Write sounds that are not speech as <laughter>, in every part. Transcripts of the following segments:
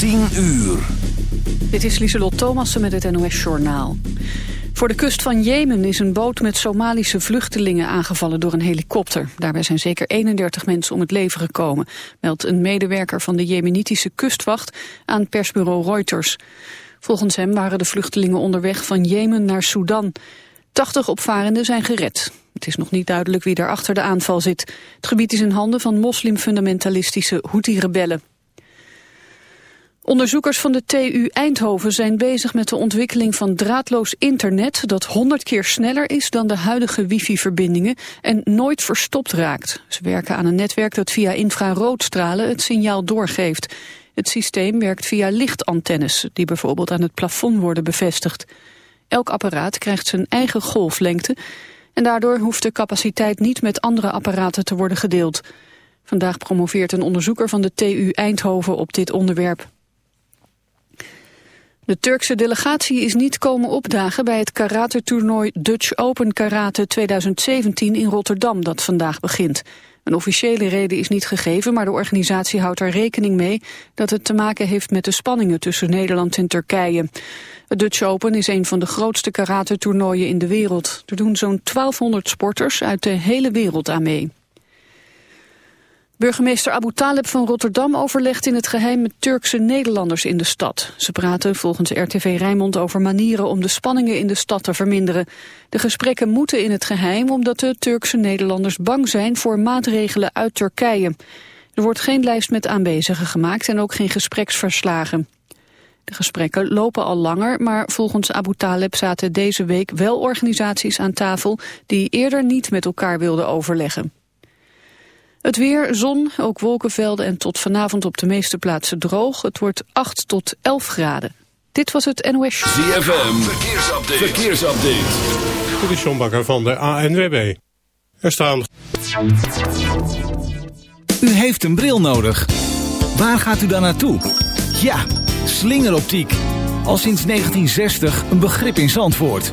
10 uur. Dit is Lieselot Thomassen met het NOS-journaal. Voor de kust van Jemen is een boot met Somalische vluchtelingen aangevallen door een helikopter. Daarbij zijn zeker 31 mensen om het leven gekomen, meldt een medewerker van de Jemenitische kustwacht aan persbureau Reuters. Volgens hem waren de vluchtelingen onderweg van Jemen naar Sudan. 80 opvarenden zijn gered. Het is nog niet duidelijk wie daar achter de aanval zit. Het gebied is in handen van moslimfundamentalistische Houthi-rebellen. Onderzoekers van de TU Eindhoven zijn bezig met de ontwikkeling van draadloos internet dat 100 keer sneller is dan de huidige wifi-verbindingen en nooit verstopt raakt. Ze werken aan een netwerk dat via infraroodstralen het signaal doorgeeft. Het systeem werkt via lichtantennes die bijvoorbeeld aan het plafond worden bevestigd. Elk apparaat krijgt zijn eigen golflengte en daardoor hoeft de capaciteit niet met andere apparaten te worden gedeeld. Vandaag promoveert een onderzoeker van de TU Eindhoven op dit onderwerp. De Turkse delegatie is niet komen opdagen bij het karate-toernooi Dutch Open Karate 2017 in Rotterdam dat vandaag begint. Een officiële reden is niet gegeven, maar de organisatie houdt er rekening mee dat het te maken heeft met de spanningen tussen Nederland en Turkije. Het Dutch Open is een van de grootste karate-toernooien in de wereld. Er doen zo'n 1200 sporters uit de hele wereld aan mee. Burgemeester Abu Taleb van Rotterdam overlegt in het geheim met Turkse Nederlanders in de stad. Ze praten volgens RTV Rijnmond over manieren om de spanningen in de stad te verminderen. De gesprekken moeten in het geheim omdat de Turkse Nederlanders bang zijn voor maatregelen uit Turkije. Er wordt geen lijst met aanwezigen gemaakt en ook geen gespreksverslagen. De gesprekken lopen al langer, maar volgens Abu Taleb zaten deze week wel organisaties aan tafel die eerder niet met elkaar wilden overleggen. Het weer, zon, ook wolkenvelden en tot vanavond op de meeste plaatsen droog. Het wordt 8 tot 11 graden. Dit was het NOS Show. ZFM, verkeersupdate. verkeersupdate. Dit is John Bakker van de ANWB. Er staan... U heeft een bril nodig. Waar gaat u dan naartoe? Ja, slingeroptiek. Al sinds 1960 een begrip in Zandvoort.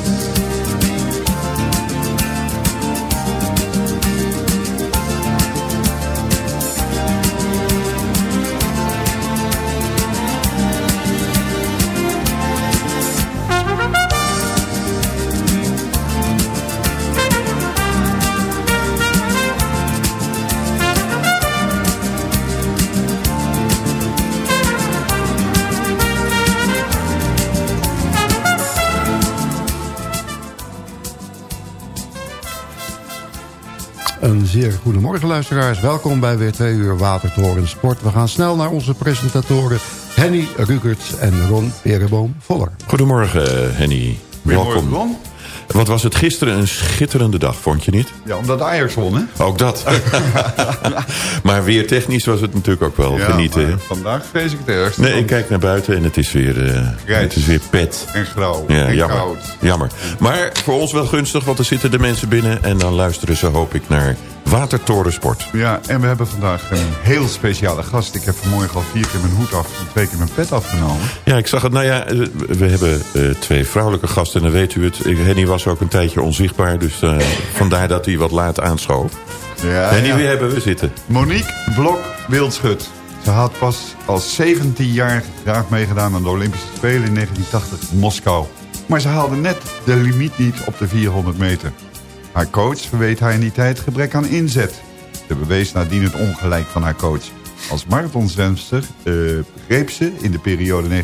Een zeer goedemorgen luisteraars. Welkom bij weer twee uur Watertoren Sport. We gaan snel naar onze presentatoren Henny Rukerts en Ron Pereboom Voller. Goedemorgen Henny. Welkom. Ron. Wat was het gisteren een schitterende dag, vond je niet? Ja, omdat Ajax won, hè? Ook dat. <laughs> maar weer technisch was het natuurlijk ook wel genieten. vandaag vrees ik het ergst. Nee, ik kijk naar buiten en het is weer, eh, het is weer pet. En grauw. Ja, en jammer. koud. jammer. Maar voor ons wel gunstig, want er zitten de mensen binnen... en dan luisteren ze, hoop ik, naar Watertorensport. Ja, en we hebben vandaag een heel speciale gast. Ik heb vanmorgen al vier keer mijn hoed af en twee keer mijn pet afgenomen. Ja, ik zag het. Nou ja, eh, we hebben eh, twee vrouwelijke gasten en dan weet u het. Henny was ook een tijdje onzichtbaar, dus uh, vandaar dat hij wat laat aanschoof. Ja, Henny, ja. wie hebben we zitten? Monique Blok-Wildschut. Ze had pas als 17 jaar graag meegedaan aan de Olympische Spelen in 1980 in Moskou. Maar ze haalde net de limiet niet op de 400 meter. Haar coach verweet haar in die tijd gebrek aan inzet. Ze bewees nadien het ongelijk van haar coach. Als marathonzwemster uh, greep ze in de periode 1983-1988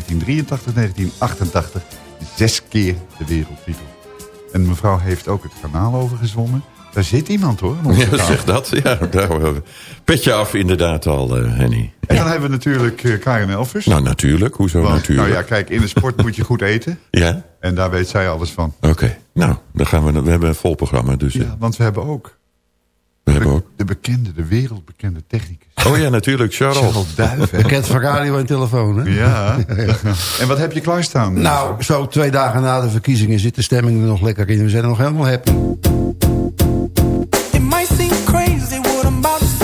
zes keer de wereldtitel. En mevrouw heeft ook het kanaal overgezwommen. Daar zit iemand hoor. Ja, zeg dat. Ja, daar, petje af inderdaad al, uh, Henny. En dan hebben we natuurlijk uh, Karen Elvers. Nou, natuurlijk. Hoezo Want, natuurlijk? Nou ja, kijk, in de sport moet je goed eten. Ja. En daar weet zij alles van. Oké. Nou, dan gaan we, we hebben een vol programma. Dus, ja, want we hebben ook... We hebben ook... De bekende, de wereldbekende technicus. Oh ja, natuurlijk. Charles. Charles Duiven. Bekend van radio en telefoon, hè? Ja. en wat heb je klaarstaan? Nou, zo twee dagen na de verkiezingen zit de stemming er nog lekker in. We zijn er nog helemaal happy. luisteraars.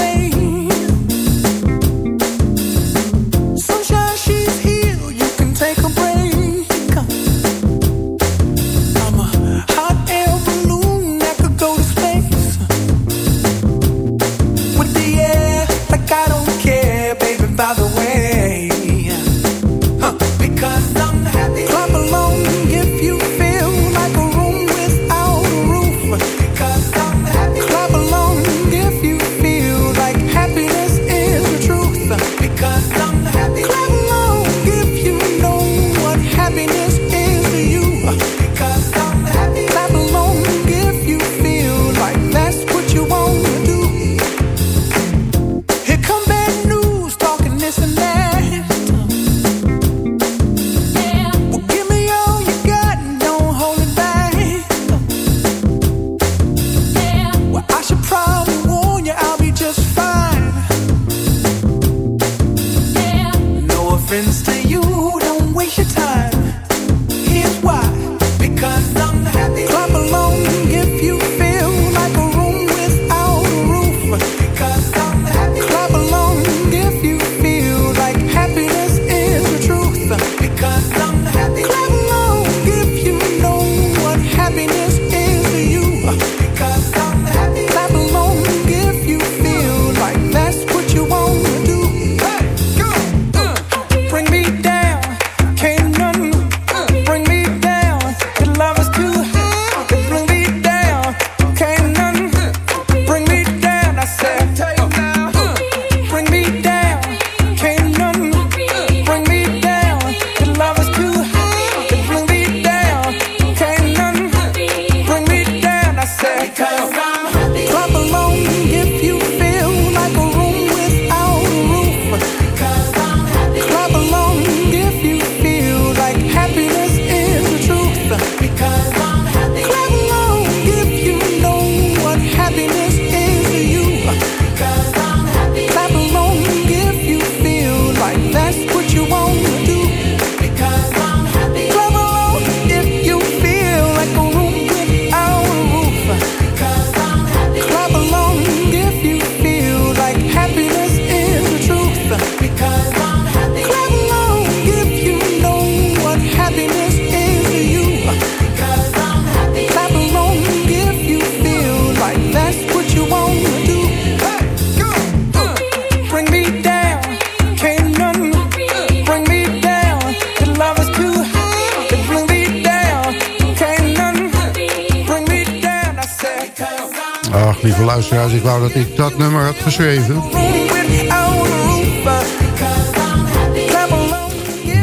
Geschreven.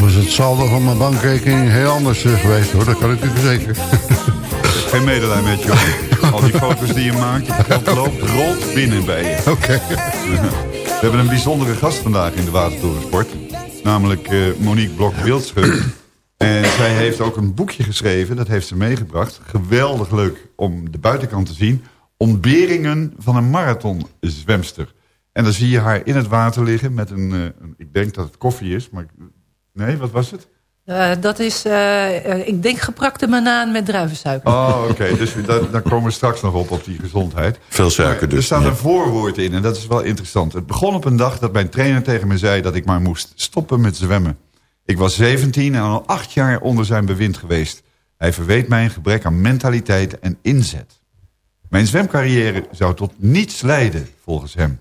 was het saldo van mijn bankrekening heel anders eh, geweest hoor. Dat kan ik u verzekeren. <laughs> Geen medelijden met je. Al die foto's die je maakt, geld loopt, rolt binnen bij je. Oké. <laughs> We hebben een bijzondere gast vandaag in de Watertorensport. Namelijk uh, Monique Blok-Wildschut. En zij heeft ook een boekje geschreven, dat heeft ze meegebracht. Geweldig leuk om de buitenkant te zien ontberingen van een marathonzwemster. En dan zie je haar in het water liggen met een, uh, ik denk dat het koffie is, maar nee, wat was het? Eh, dat is, eh, eh, ik denk geprakte banaan met druivensuiker. Oh, oké. Dus daar, daar komen we straks nog op, op die gezondheid. Veel suiker Maar dus. Er staat ja. een voorwoord in en dat is wel interessant. Het begon op een dag dat mijn trainer tegen me zei... dat ik maar moest stoppen met zwemmen. Ik was 17 en al acht jaar onder zijn bewind geweest. Hij verweet mij een gebrek aan mentaliteit en inzet. Mijn zwemcarrière zou tot niets leiden, volgens hem.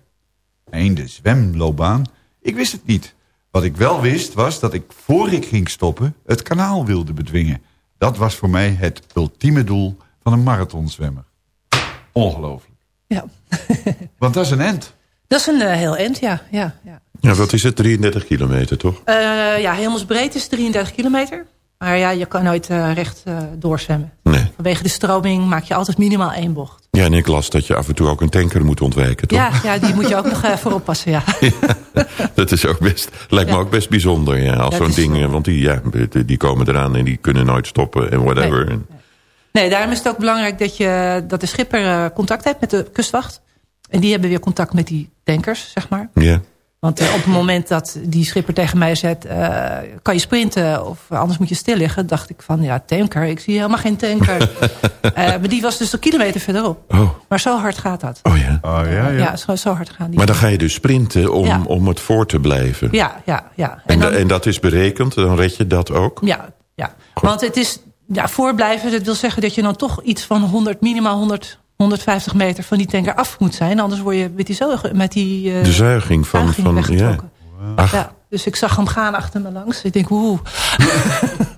Einde zwemloopbaan? Ik wist het niet. Wat ik wel wist was dat ik voor ik ging stoppen... het kanaal wilde bedwingen. Dat was voor mij het ultieme doel van een marathonzwemmer. Ongelooflijk. Ja. <laughs> Want dat is een end. Dat is een eh, heel eind, ja. ja, ja. Ja, wat is het? 33 kilometer, toch? Eh, ja, hemelsbreed is 33 kilometer. Maar ja, je kan nooit eh, recht eh, doorzwemmen. Nee. Vanwege de stroming maak je altijd minimaal één bocht. Ja, en ik las dat je af en toe ook een tanker moet ontwijken, toch? Ja, ja, die moet je ook nog even oppassen, <laughs> ja. Dat is ook best, lijkt me ook best bijzonder, ja. Als zo'n ding, eh, eh, want die, ja, die- komen eraan en die kunnen nooit stoppen en whatever. En- Nee, daarom is het ook belangrijk dat, je, dat de schipper eh, contact heeft met de kustwacht. En die hebben weer contact met die tankers, zeg maar. Ja. Want eh, op het moment dat die schipper tegen mij zegt... eh, kan je sprinten of anders moet je stil liggen... dacht ik van, ja, tanker, ik zie helemaal geen tanker. <laughs> Eh, maar die was dus een kilometer verderop. Oh, Maar zo hard gaat dat. oh ja. Oh ja, ja. Ja, zo, zo hard gaan die. Maar dan ga je dus sprinten om, Ja. om het voor te blijven. Ja, ja, ja. En, En da- dan- en dat is berekend, dan red je dat ook? Ja, ja. want het is ja, voorblijven. Dat wil zeggen dat je dan toch iets van 100, minimaal 100, 150 meter van die tanker af moet zijn. Anders word je met die, zo, met die eh, De zuiging van... zuiging van ja. Ach, Ja, dus ik zag hem gaan achter me langs. Ik denk, oeh.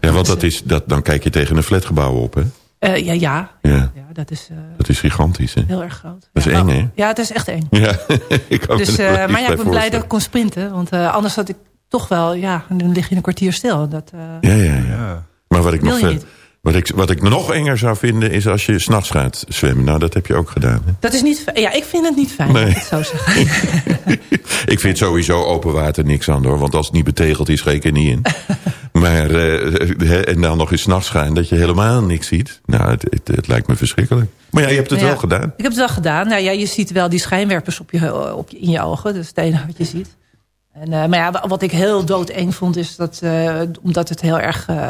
ja, want dat is, dat, dan kijk je tegen een flatgebouw op, hè? Eh, ja, ja, Ja, ja, dat is eh, dat is gigantisch, hè? heel erg groot. Dat is ja, eng, hè? Ja, het is echt eng. Ja, <laughs> ik Dus, maar ja, ik ben blij dat ik kon sprinten. Want eh, anders had ik toch wel, ja, dan lig je een kwartier stil. Dat, eh, Ja, ja, ja. Maar wat ik, Wil nog je ver- niet? Wat, ik, wat ik nog enger zou vinden is als je s'nachts gaat zwemmen. Nou, dat heb je ook gedaan. Hè? dat is niet, ja, ik vind het niet fijn, Nee. ik het zo zeggen. <laughs> Ik vind sowieso open water niks aan hoor. Want als het niet betegeld is, ik er niet in. <laughs> maar, eh, en dan nog eens s'nachts gaan, dat je helemaal niks ziet. Nou, het, het, het lijkt me verschrikkelijk. Maar ja, je hebt het Ja. wel gedaan. Ik heb het wel gedaan. Nou ja, je ziet wel die schijnwerpers op je, op je, in je ogen. Dat is het enige wat je ziet. En, eh, maar ja, wa- wat ik heel doodeng vond is dat... eh, omdat het heel erg eh,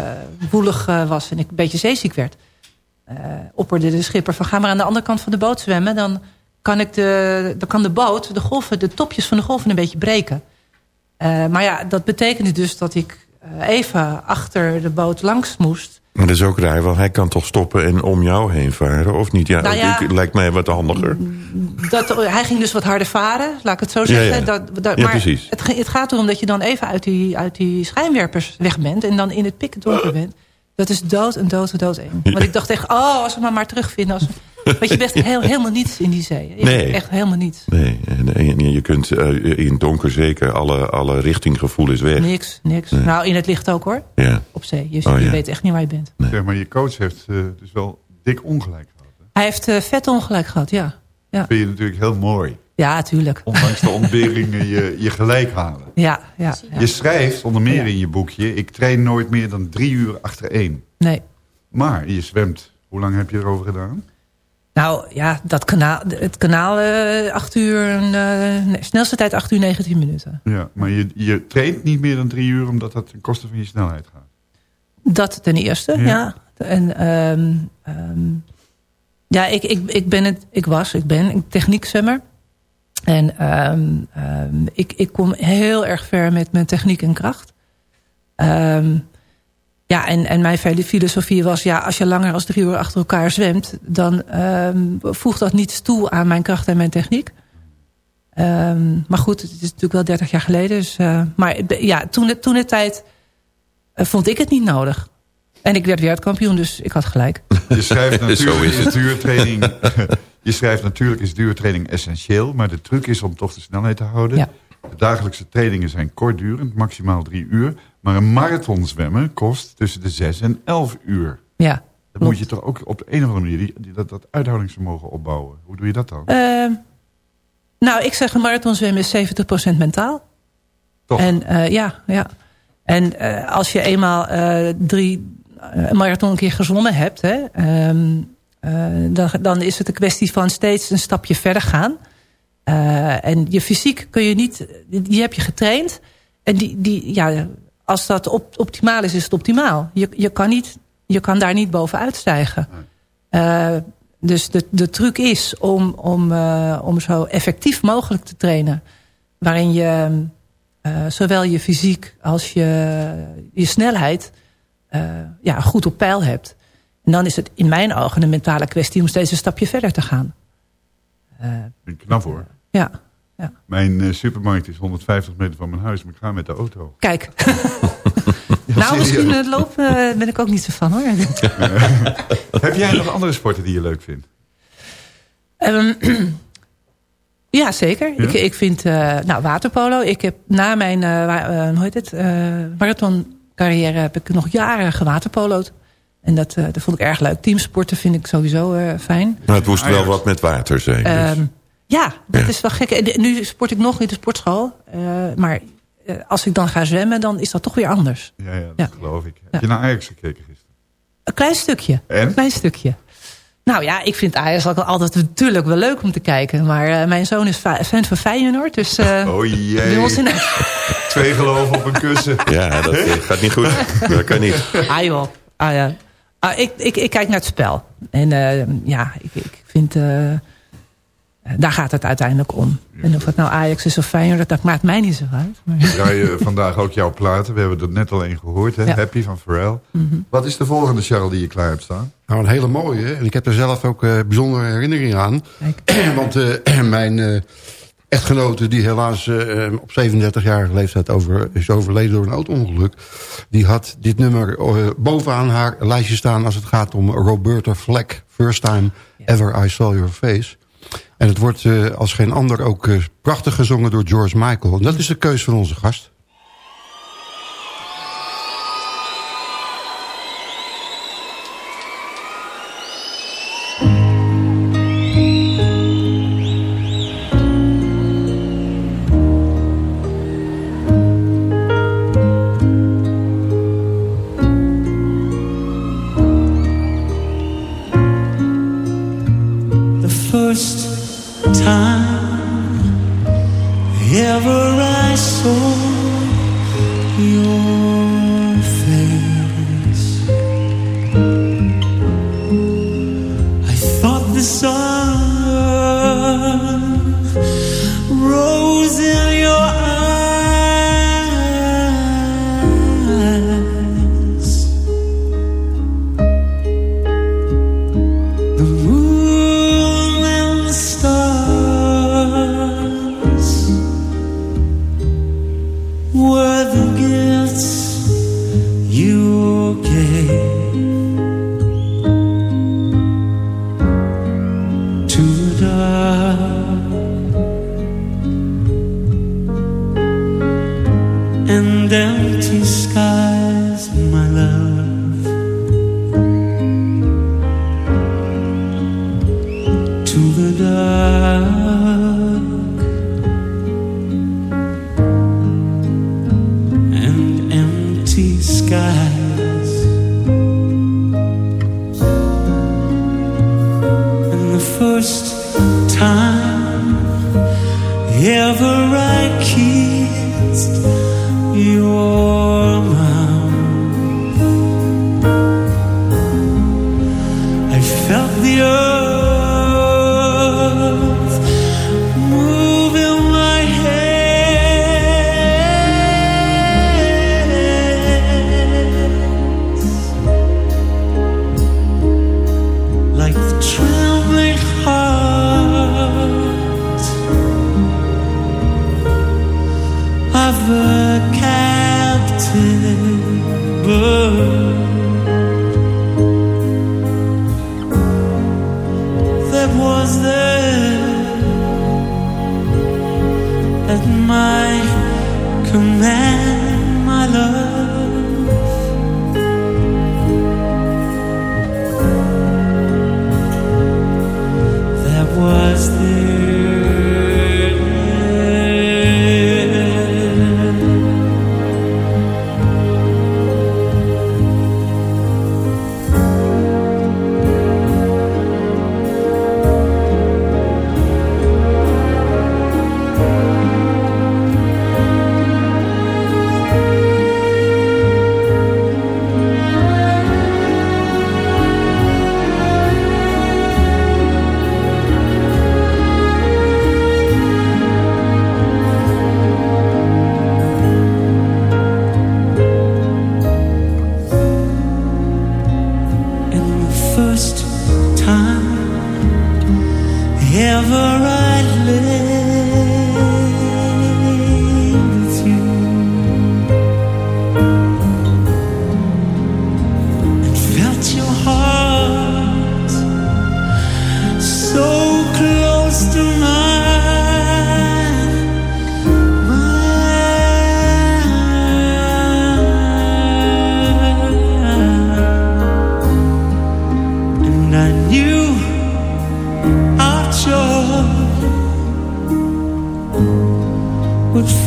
woelig was en ik een beetje zeeziek werd... opperde de schipper van ga maar aan de andere kant van de boot zwemmen. Dan kan, ik de, dan kan de boot, de golven, de topjes van de golven een beetje breken. Maar ja, dat betekende dus dat ik even achter de boot langs moest... Maar dat is ook raar, want hij kan toch stoppen en om jou heen varen, of niet? Ja, Nou ja. ik- lijkt mij wat handiger. Dat, hij ging dus wat harder varen, laat ik het zo Ja, zeggen. ja. Dat, dat, Ja, maar precies. Het, het gaat erom dat je dan even uit die, uit die schijnwerpers weg bent... en dan in het pikken donker bent. Dat is dood en dood en dood eng. Want ik dacht echt, oh, als we maar maar terugvinden. Als we, want je bent heel, helemaal niets in die zee. Je Nee. Echt helemaal niets. Nee, en, en je kunt eh, in het donker zeker alle, alle richtinggevoel is weg. Niks, niks. Nee. Nou, in het licht ook hoor, Ja. op zee. Je, Oh, je ja. weet echt niet waar je bent. Zeg, maar je coach heeft eh, dus wel dik ongelijk gehad. Hè? Hij heeft eh, vet ongelijk gehad, ja. Dat vind je natuurlijk heel mooi. Ja, tuurlijk. Ondanks de ontberingen je, je gelijk halen. Ja, ja, ja. Je schrijft onder meer in je boekje... ik train nooit meer dan drie uur achtereen. Nee. Maar je zwemt. Hoe lang heb je erover gedaan? Nou ja, dat kanaal, het kanaal eh 8 uur, eh, nee, snelste tijd 8 uur 19 minuten. Ja, maar je, je traint niet meer dan drie uur... omdat dat ten koste van je snelheid gaat. Dat ten eerste, Ja. ja. En ehm, ehm, ja, ik, ik, ik ben het, ik was, ik ben een techniekzwemmer. En ehm, ik, ik kom heel erg ver met mijn techniek en kracht. Ehm, ja, en, en mijn filosofie was, ja, als je langer als drie uur achter elkaar zwemt, dan ehm, voegt dat niets toe aan mijn kracht en mijn techniek. Ehm, maar goed, het is natuurlijk wel 30 jaar geleden. Dus, eh, maar de- ja, toen, toen de tijd eh, vond ik het niet nodig. En ik werd wereldkampioen, dus ik had gelijk. Je schrijft <laughs> natuurlijk is duurtraining... <laughs> je schrijft natuurlijk is duurtraining essentieel... maar de truc is om toch de snelheid te houden. Ja. De dagelijkse trainingen zijn kortdurend, maximaal drie uur. Maar een marathon zwemmen kost tussen de zes en elf uur. Ja, Dan Klopt. moet je toch ook op de een of andere manier die, die- dat, dat uithoudingsvermogen opbouwen. Hoe doe je dat dan? Ehm, nou, ik zeg een marathonzwemmen is 70% mentaal. Toch? En eh, ja, ja. En eh, als je eenmaal eh, drie een marathon een keer gezwommen hebt... Hè, ehm, eh, dan, dan is het een kwestie van steeds een stapje verder gaan. En je fysiek kun je niet... Die heb je getraind. En die, die, ja, als dat op, optimaal is, is het optimaal. Je, je, kan, niet, je kan daar niet bovenuit stijgen. Uh, dus de, de truc is om, om, uh, om zo effectief mogelijk te trainen. Waarin je uh, zowel je fysiek als je, je snelheid ja, goed op peil hebt. En dan is het in mijn ogen een mentale kwestie om steeds een stapje verder te gaan. ben knap hoor. Ja. Ja. Mijn uh, supermarkt is 150 meter van mijn huis, maar ik ga met de auto. Kijk. <laughs> ja, <laughs> nou, misschien het lopen uh, ben ik ook niet zo van hoor. <laughs> Heb jij nog andere sporten die je leuk vindt? Um, <clears throat> ja, zeker. Ja? Ik, ik vind uh, nou, waterpolo. Ik heb na mijn hoe heet het, marathoncarrière heb ik nog jaren gewaterpolo'd. En dat, uh, dat vond ik erg leuk. Teamsporten vind ik sowieso uh, fijn. Maar het moest wel wat met water zijn. Dus. Um, ja, dat ja. is wel gek. Nu sport ik nog in de sportschool. Uh, maar als ik dan ga zwemmen, dan is dat toch weer anders. Ja, ja dat ja. geloof ik. Heb je naar Ajax gekeken gisteren? Een klein stukje. En? Een klein stukje. Nou ja, ik vind Ajax altijd natuurlijk wel leuk om te kijken. Maar mijn zoon is fan van Feyenoord. Dus, <laughs> oh jee. In... <laughs> Twee geloven op een kussen. <laughs> Ja, dat gaat niet goed. Dat kan niet. Ah joh. Ah ja. Ah, ik, ik, ik kijk naar het spel. En uh, ja, ik, ik vind... Daar gaat het uiteindelijk om. En of het nou Ajax is of Feyenoord, dat maakt mij niet zo uit. Maar... We draaien vandaag ook jouw platen. We hebben er net al één gehoord. Hè? Ja. Happy van Pharrell. Mm -hmm. Wat is de volgende, Charles, die je klaar hebt staan? Nou, een hele mooie. En ik heb er zelf ook uh, bijzondere herinneringen aan. <clears throat> Want <clears throat> mijn echtgenote die helaas uh, op 37-jarige leeftijd over, is overleden door een auto-ongeluk. Die had dit nummer uh, bovenaan haar lijstje staan als het gaat om Roberta Fleck. First time ever I saw your face. En het wordt uh, als geen ander ook prachtig gezongen door George Michael. En dat is de keus van onze gast.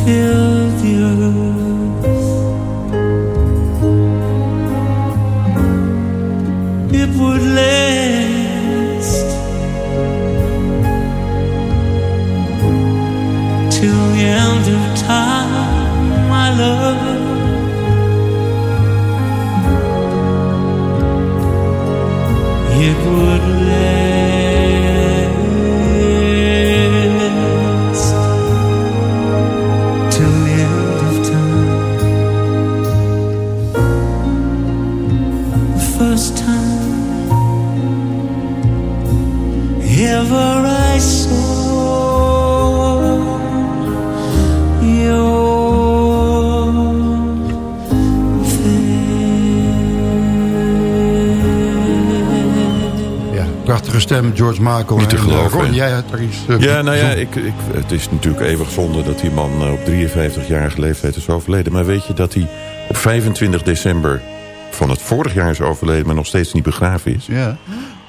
killed you. George Michael. Niet te En, geloven, eh, hè? jij had er iets... eh, Ja, nou ja, ik, ik, het is natuurlijk eeuwig zonde dat die man eh, op 53-jarige leeftijd is overleden. Maar weet je dat hij op 25 december van het vorig jaar is overleden... maar nog steeds niet begraven is? Ja.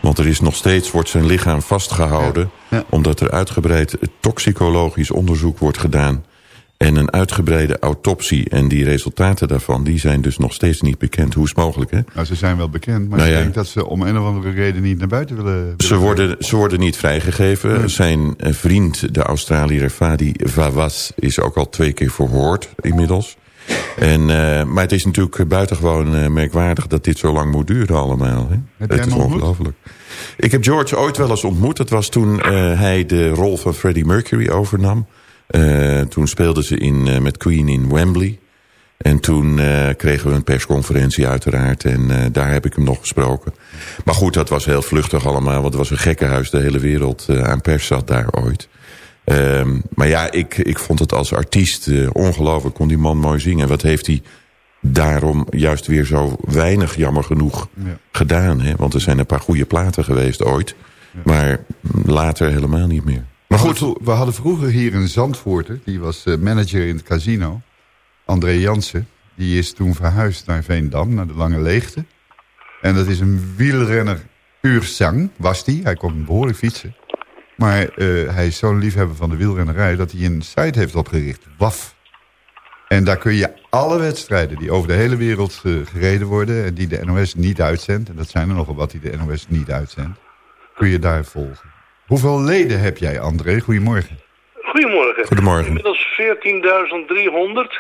Want er is nog steeds, wordt zijn lichaam vastgehouden... Ja. omdat er uitgebreid toxicologisch onderzoek wordt gedaan... en een uitgebreide autopsie. En die resultaten daarvan die zijn dus nog steeds niet bekend. Hoe is het mogelijk, hè? Nou, ze zijn wel bekend, maar Nou ik ja. denk dat ze om een of andere reden niet naar buiten willen. willen Ze worden, ze worden niet vrijgegeven. Zijn eh, vriend, de Australiër Fadi Vawas, is ook al twee keer verhoord inmiddels. En, eh, maar het is natuurlijk buitengewoon eh, merkwaardig dat dit zo lang moet duren allemaal. Hè? Het is ongelooflijk. Ik heb George ooit wel eens ontmoet. Dat was toen hij de rol van Freddie Mercury overnam. Eh, toen speelden ze in, eh, met Queen in Wembley. En toen eh, kregen we een persconferentie uiteraard. En daar heb ik hem nog gesproken. Maar goed, dat was heel vluchtig allemaal. Want het was een gekkenhuis. De hele wereld aan pers zat daar ooit. Ehm, maar ja, ik, ik vond het als artiest ongelooflijk. Kon die man mooi zingen. Wat heeft hij daarom juist weer zo weinig, jammer genoeg, Ja. gedaan. Hè? Want er zijn een paar goede platen geweest ooit. Maar later helemaal niet meer. Maar goed, We hadden vroeger hier een Zandvoorter, die was eh, manager in het casino. André Jansen. Die is toen verhuisd naar Veendam, naar de Lange Leegte. En dat is een wielrenner puur zang, was die. Hij kon behoorlijk fietsen. Maar eh, hij is zo'n liefhebber van de wielrennerij... dat hij een site heeft opgericht, WAF. En daar kun je alle wedstrijden die over de hele wereld eh, gereden worden... en die de NOS niet uitzendt... en dat zijn er nogal wat die de NOS niet uitzendt... kun je daar volgen. Hoeveel leden heb jij, André? Goedemorgen. Goedemorgen. Goedemorgen. Inmiddels 14.300.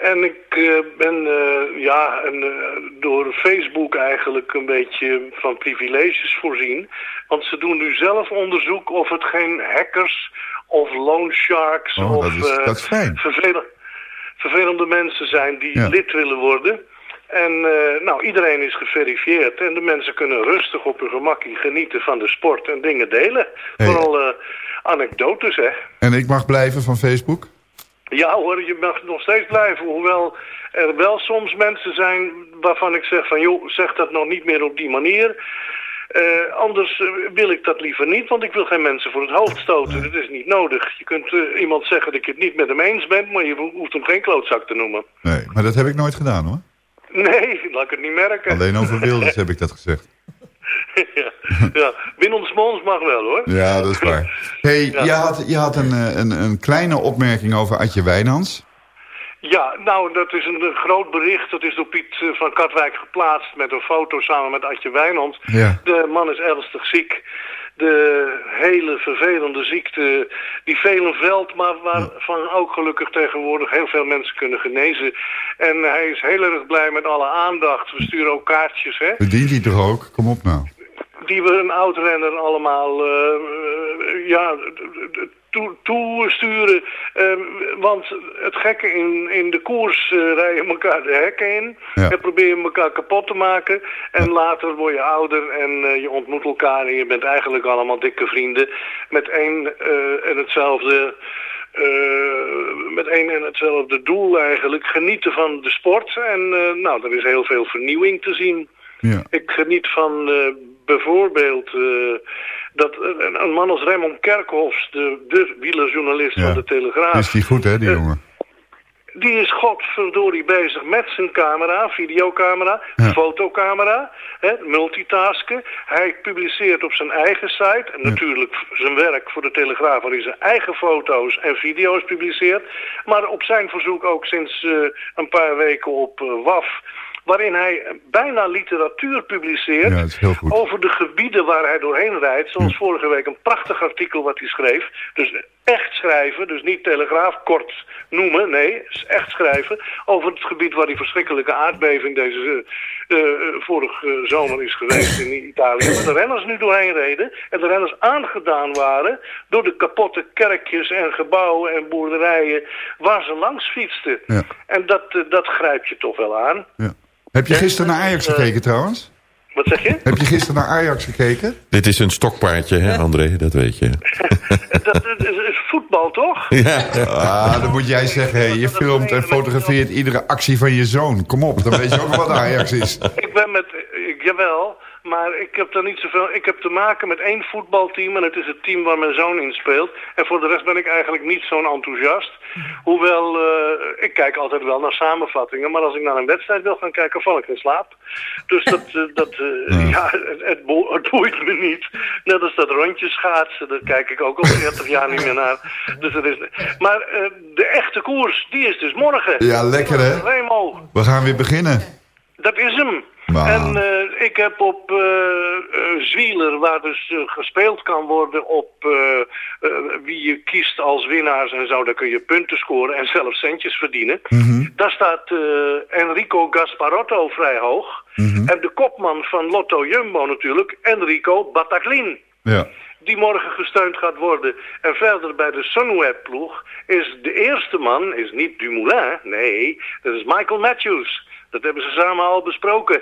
En ik eh, ben eh, ja, en, eh, door Facebook eigenlijk een beetje van privileges voorzien. Want ze doen nu zelf onderzoek of het geen hackers of loan sharks Oh, of dat is- dat is fijn. vervelen- vervelende mensen zijn die Ja. lid willen worden. En eh, nou, iedereen is geverifieerd en de mensen kunnen rustig op hun gemakkie genieten van de sport en dingen delen. Hey. Vooral eh, anekdotes, hè. En ik mag blijven van Facebook? Ja hoor, je mag nog steeds blijven. Hoewel er wel soms mensen zijn waarvan ik zeg van... joh, zeg dat nog niet meer op die manier. Eh, anders wil ik dat liever niet, want ik wil geen mensen voor het hoofd stoten. Dat is niet nodig. Je kunt iemand zeggen dat je het niet met hem eens bent... maar je ho- hoeft hem geen klootzak te noemen. Nee, maar dat heb ik nooit gedaan hoor. <laughs> Nee, laat ik het niet merken. Alleen over <laughs> Wilders heb ik dat gezegd. ja, ja. Win ons mons mag wel hoor. Ja, dat is waar. hey, Ja. je had, je had een, eh, een, een kleine opmerking over Adje Wijnands. Ja, nou, dat is een, groot bericht. Dat is door Piet eh, van Katwijk geplaatst met een foto samen met Adje Wijnand. Ja. De man is ernstig ziek. De hele vervelende ziekte die velen veld, maar waarvan ook gelukkig tegenwoordig heel veel mensen kunnen genezen. En hij is heel erg blij met alle aandacht. We sturen ook kaartjes, hè Verdient hij toch ook? Kom op nou. Die we een oud-renner allemaal eh, eh, ja, toe- toesturen. Eh, want het gekke in, in de koers eh, rijden elkaar de hekken in. Ja. En proberen elkaar kapot te maken. En later word je ouder en je ontmoet elkaar en je bent eigenlijk allemaal dikke vrienden. Met één en hetzelfde... met één en hetzelfde doel eigenlijk. Genieten van de sport. En nou, er is heel veel vernieuwing te zien. Ja. Ik geniet van bijvoorbeeld eh, dat een, een man als Raymond Kerkhoffs, de, de wielerjournalist Ja. van de Telegraaf, Is die goed hè, die Eh, jongen? die is godverdorie bezig met zijn camera, videocamera, Ja. fotocamera, hè, multitasken. Hij publiceert op zijn eigen site, en natuurlijk zijn werk voor de Telegraaf, waar hij zijn eigen foto's en video's publiceert. Maar op zijn verzoek ook sinds eh, een paar weken op WAF, waarin hij bijna literatuur publiceert Ja, over de gebieden waar hij doorheen rijdt. Zoals vorige week een prachtig artikel wat hij schreef. Dus echt schrijven, dus niet telegraaf kort noemen. Nee, echt schrijven over het gebied waar die verschrikkelijke aardbeving deze eh, eh, vorige zomer is geweest in Italië. Waar de renners nu doorheen reden en de renners aangedaan waren door de kapotte kerkjes en gebouwen en boerderijen waar ze langs fietsten. Ja. En dat, eh, dat grijp je toch wel aan. Ja. Heb je gisteren naar Ajax gekeken trouwens? Wat zeg je? Heb je gisteren naar Ajax gekeken? Dit is een stokpaardje, hè, André? Dat weet je. <laughs> dat voetbal, toch? <laughs> Ja. Ah, dan moet jij zeggen, hey, je filmt en fotografeert iedere actie van je zoon. Kom op, dan weet je ook wat Ajax is. <laughs> Ik ben met, ik, jawel, maar ik heb daar niet zoveel, ik heb te maken met één voetbalteam en het is het team waar mijn zoon in speelt. En voor de rest ben ik eigenlijk niet zo'n enthousiast. Hoewel, eh, ik kijk altijd wel naar samenvattingen, maar als ik naar een wedstrijd wil gaan kijken, val ik in slaap. Dus dat, eh, <laughs> dat eh, ja, het, het, bo- het boeit me niet. Net als dat rondje schaatsen, daar kijk ik ook al 40 jaar niet meer naar. Dus dat is, maar de echte koers, die is dus morgen. Ja, lekker hè? Remo. We gaan weer beginnen. Dat is hem. En eh, ik heb op eh, Zwieler, waar dus gespeeld kan worden op wie je kiest als winnaars en zo, daar kun je punten scoren en zelf centjes verdienen. Daar staat Enrico Gasparotto vrij hoog. En de kopman van Lotto Jumbo natuurlijk, Enrico Battaglin Ja. die morgen gesteund gaat worden. En verder bij de Sunweb-ploeg is de eerste man, is niet Dumoulin, nee, dat is Michael Matthews. Dat hebben ze samen al besproken.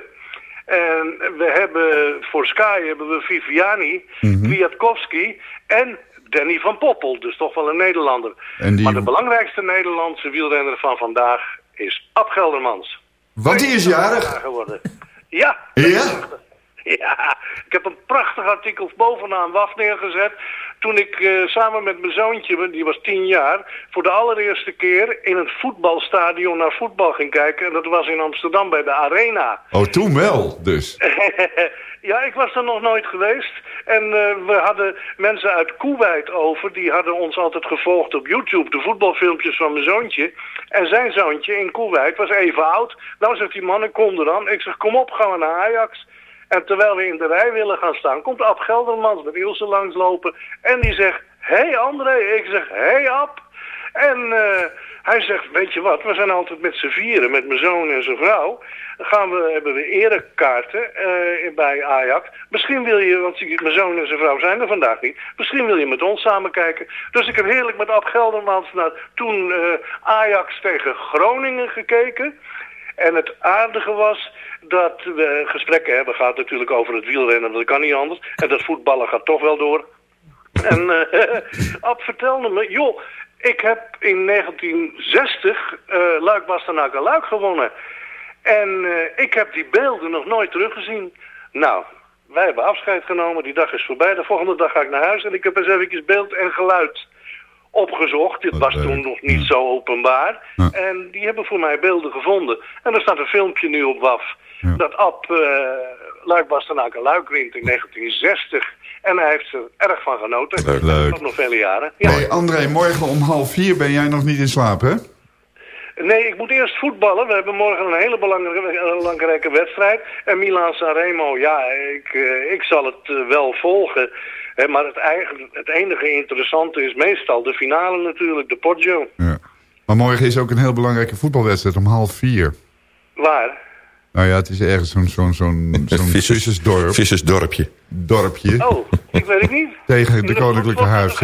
En we hebben voor Sky hebben we Viviani, Kwiatkowski en Danny van Poppel. Dus toch wel een Nederlander. Die- Maar de belangrijkste Nederlandse wielrenner van vandaag is Ab Geldermans. Want die is jarig. Geworden. Ja, Ja? ja, ik heb een prachtig artikel bovenaan WAF neergezet. Toen ik eh, samen met mijn zoontje, die was tien jaar, voor de allereerste keer in een voetbalstadion naar voetbal ging kijken. En dat was in Amsterdam bij de Arena. Oh, toen wel, dus. <laughs> ja, ik was er nog nooit geweest. En eh, we hadden mensen uit Kuwait over. Die hadden ons altijd gevolgd op YouTube. De voetbalfilmpjes van mijn zoontje. En zijn zoontje in Kuwait was even oud. Nou zegt die man, ik kom er dan. Ik zeg, kom op, gaan we naar Ajax. En terwijl we in de rij willen gaan staan, komt Ab Geldermans met Ilse langslopen. En die zegt, hey André. Ik zeg, hey Ab. En eh, hij zegt, weet je wat, we zijn altijd met z'n vieren, met mijn zoon en zijn vrouw. Gaan we, hebben we erekaarten eh, bij Ajax. Misschien wil je, want mijn zoon en zijn vrouw zijn er vandaag niet. Misschien wil je met ons samen kijken. Dus ik heb heerlijk met Ab Geldermans naar toen eh, Ajax tegen Groningen gekeken. En het aardige was dat we gesprekken hebben gehad natuurlijk over het wielrennen. Dat kan niet anders. En dat voetballen gaat toch wel door. En eh <laughs> Ab vertelde me, joh, ik heb in 1960 eh Luik Bastenaken Luik gewonnen. En eh, ik heb die beelden nog nooit teruggezien. Nou, wij hebben afscheid genomen, die dag is voorbij. De volgende dag ga ik naar huis en ik heb eens eventjes beeld en geluid opgezocht. Dit was toen nog niet zo openbaar. En die hebben voor mij beelden gevonden. En er staat een filmpje nu op WAF. Dat Ab uh, Luik Bastenaken Luik wint in 1960. En hij heeft er erg van genoten. Leuk. Leuk. Nog nog vele jaren. Ja. Hey, André, morgen om half vier ben jij nog niet in slaap, hè? Nee, ik moet eerst voetballen. We hebben morgen een hele belangrijke, belangrijke wedstrijd. En Milan Sanremo, ja, ik, uh, ik zal het uh, wel volgen. Hè, maar het, eigen, het enige interessante is meestal de finale natuurlijk, de Poggio. Ja. Maar morgen is ook een heel belangrijke voetbalwedstrijd om half vier. Waar? Nou ja, het is ergens zo'n zo'n zo'n <laughs> zo'n vissersdorp. Vissersdorpje. Dorpje. Oh, ik weet het niet. <laughs> Tegen de Koninklijke HFC.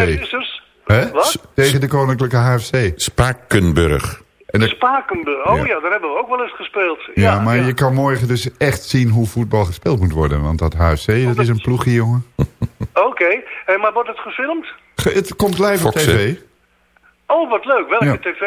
Hè? Wat? Tegen de Koninklijke HFC. Spakenburg. En de Spakenburg. Oh ja. ja. daar hebben we ook wel eens gespeeld. Ja, ja maar ja. je kan morgen dus echt zien hoe voetbal gespeeld moet worden. Want dat HFC, oh, dat, dat is een ploegje, jongen. <laughs> Oké, okay. hey, maar wordt het gefilmd? Ge het komt live Fox, op tv. Oh, wat leuk. Welke ja. tv?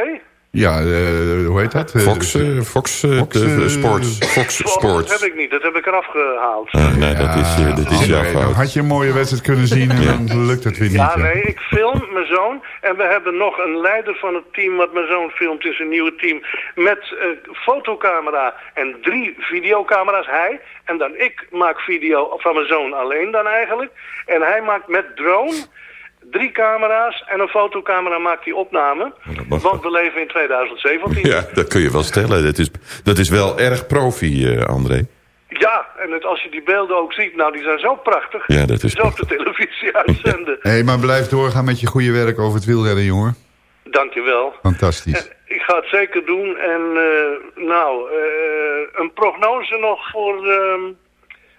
Ja, uh, hoe heet dat? Fox, uh, Fox, uh, Sports. Fox Sports. Dat heb ik niet, dat heb ik eraf gehaald. Ah, nee, dat is, dat is jouw fout. Had je een mooie wedstrijd kunnen zien en ja. dan lukt het weer niet. Ja, nee, ik film mijn zoon en we hebben nog een leider van het team wat mijn zoon filmt, is een nieuwe team, met fotocamera en drie videocamera's. Hij en dan ik maak video van mijn zoon alleen dan eigenlijk. En hij maakt met drone drie camera's en een fotocamera maakt die opname. Want we leven in 2017. Ja, dat kun je wel stellen. Dat is, dat is wel erg profi, uh, André. Ja, en het, als je die beelden ook ziet, nou die zijn zo prachtig. Ja, dat is zo op de televisie <laughs> uitzenden. Hé, hey, maar blijf doorgaan met je goede werk over het wielrennen, jongen. Dankjewel. Fantastisch. En ik ga het zeker doen. En uh, nou, uh, een prognose nog voor uh,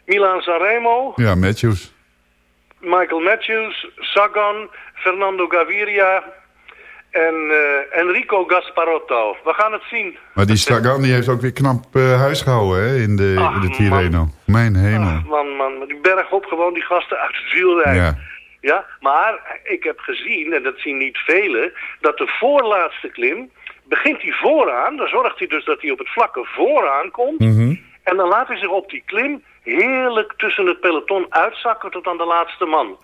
Milan Sanremo. Ja, Matthews. Michael Matthews, Sagan, Fernando Gaviria En eh, Enrico Gasparotto. We gaan het zien. Maar die Sagan die heeft ook weer knap uh, huis gehouden hè, in de, Ach, in de Tirreno. Mijn hemel. Ach, man, man. Die berg op gewoon die gasten uit het wielrijden. Ja. Ja, maar ik heb gezien, en dat zien niet velen, dat de voorlaatste klim, begint hij vooraan, dan zorgt hij dus dat hij op het vlakke vooraan komt, Mhm. En dan laat hij zich op die klim heerlijk tussen het peloton uitzakken tot aan de laatste man.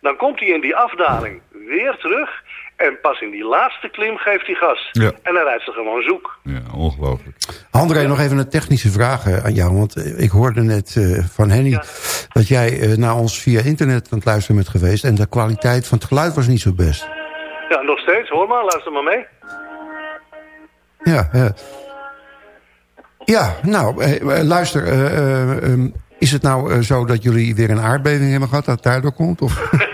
Dan komt hij in die afdaling weer terug, en pas in die laatste klim geeft hij gas. Ja. En dan rijdt ze gewoon zoek. Ja, ongelooflijk. André, nog even een technische vraag eh, aan jou. Want eh, ik hoorde net eh, van Henny dat jij naar ons via internet aan het luisteren bent geweest. En de kwaliteit van het geluid was niet zo best. Ja, nog steeds, hoor maar, luister maar mee. Ja, ja. Ja nou, eh, eh, luister. eh, eh, ehm, is het nou zo dat jullie weer een aardbeving hebben gehad dat het daardoor komt? Of? <laughs>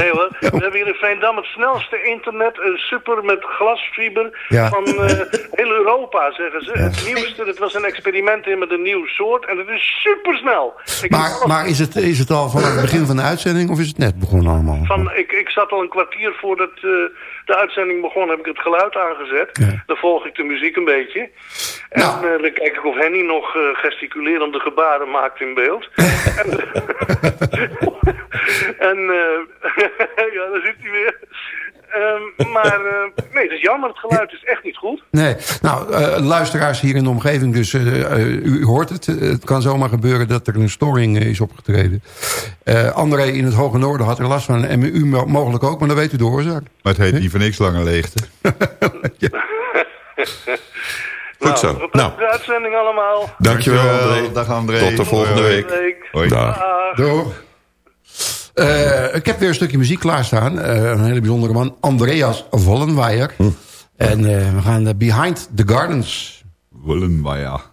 Nee hoor, we hebben hier in Veendam het snelste internet, een super met glasfiber Ja. van <laughs> heel Europa, zeggen ze. Het nieuwste, het was een experiment in met een nieuw soort en het is supersnel. Ik Maar, alles- maar is, het, is het al vanaf het begin van de uitzending of is het net begonnen allemaal? Van, ik, ik zat al een kwartier voordat de uitzending begon, heb ik het geluid aangezet. Dan volg ik de muziek een beetje. En Nou. eh, dan kijk ik of Henny nog eh, gesticulerende gebaren maakt in beeld. en <laughs> en eh, <laughs> <laughs> ja, daar zit hij weer. Ehm, maar eh, nee, het is jammer, het geluid is echt niet goed. Nee, nou, eh, luisteraars hier in de omgeving, dus eh, eh, u hoort het. Het kan zomaar gebeuren dat er een storing is opgetreden. Eh, André in het Hoge Noorden had er last van en u mo- mogelijk ook, maar dan weet u de oorzaak. Maar het heet niet voor niks lange leegte. <laughs> <laughs> nou, zo. Een Nou. prachtige uitzending allemaal. Dankjewel, Dankjewel. André. Dag, André. Tot de volgende Hoi. week. Hoi. Dag. Dag. Door. Eh, ik heb weer een stukje muziek klaarstaan. Eh, een hele bijzondere man, Andreas Vollenweijer. En eh, we gaan eh, Behind the Gardens. Wollenweijer.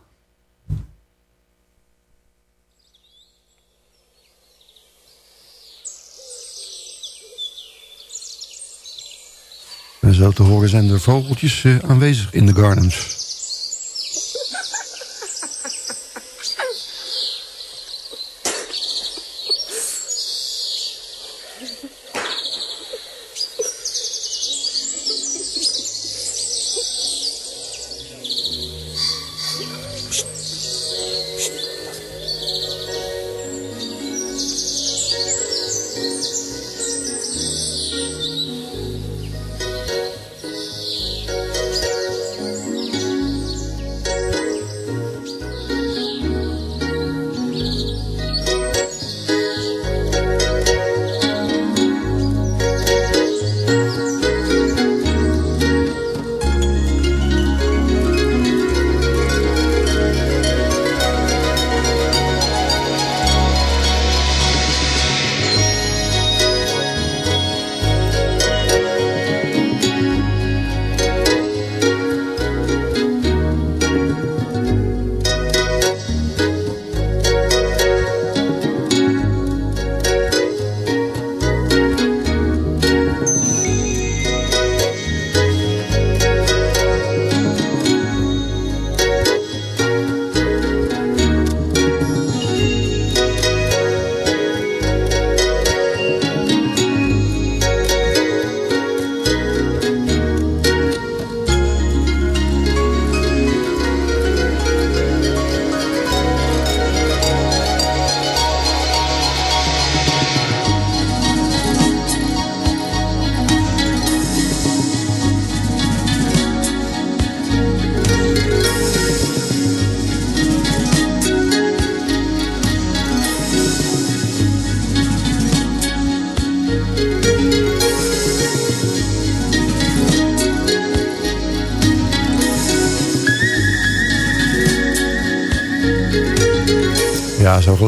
En zo te horen zijn er vogeltjes aanwezig in de gardens.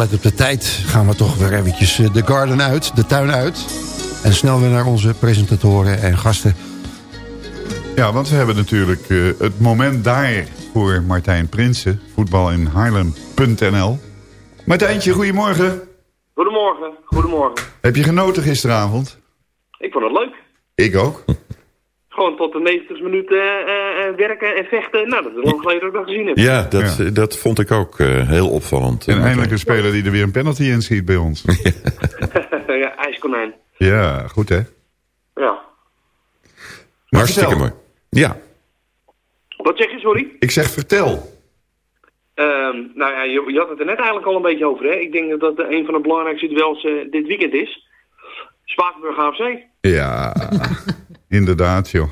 Gelet op de tijd gaan we toch weer eventjes eh, de garden uit, de tuin uit. En snel weer naar onze presentatoren en gasten. Ja, want we hebben natuurlijk eh, het moment daar voor Martijn Prinsen. Voetbal in Haarlem.nl. Martijntje, goedemorgen. Goedemorgen, goedemorgen. Heb je genoten gisteravond? Ik vond het leuk. Ik ook. Gewoon tot de 90 minuten eh, eh, werken en vechten. Nou, dat is lang geleden dat ik dat gezien heb. Ja, dat, dat vond ik ook eh, heel opvallend. En eindelijk een speler die er weer een penalty in schiet bij ons. <laughs> <laughs> ja, ijskonijn. ja, goed hè? Ja. Hartstikke mooi. Ja. Wat zeg je, sorry? Ik zeg vertel. Ehm, nou ja, je, je had het er net eigenlijk al een beetje over. Hè? Ik denk dat dat een van de belangrijkste duels eh, dit weekend is. Spakenburg AFC. Ja, <laughs> inderdaad, joh.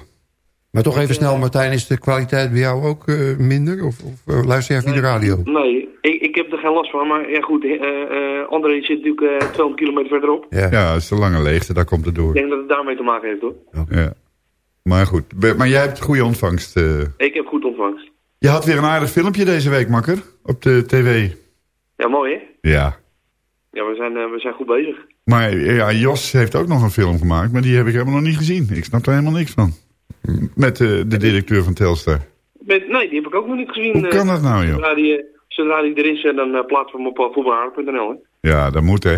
Maar toch even snel, Martijn, is de kwaliteit bij jou ook eh, minder? Of, of eh, luister jij via de radio? Nee, ik, ik heb er geen last van. Maar ja goed, eh eh, André zit natuurlijk eh 200 kilometer verderop. Ja, ja dat is de lange leegte, daar komt het door. Ik denk dat het daarmee te maken heeft hoor. Ja. Maar goed, maar jij hebt goede ontvangst. eh. Ik heb goed ontvangst. Je had weer een aardig filmpje deze week, makker, op de tv. Ja, mooi hè? Ja. Ja, we zijn, we zijn goed bezig. Maar ja, Jos heeft ook nog een film gemaakt, maar die heb ik helemaal nog niet gezien. Ik snap er helemaal niks van. Met eh, de directeur van Telstar. Met, nee, die heb ik ook nog niet gezien. Hoe kan eh. dat nou, joh? Zodra die, eh, zodra die er is, dan plaatsen we hem op uh, voetbalhaard.nl. hè. Ja, dat moet hè.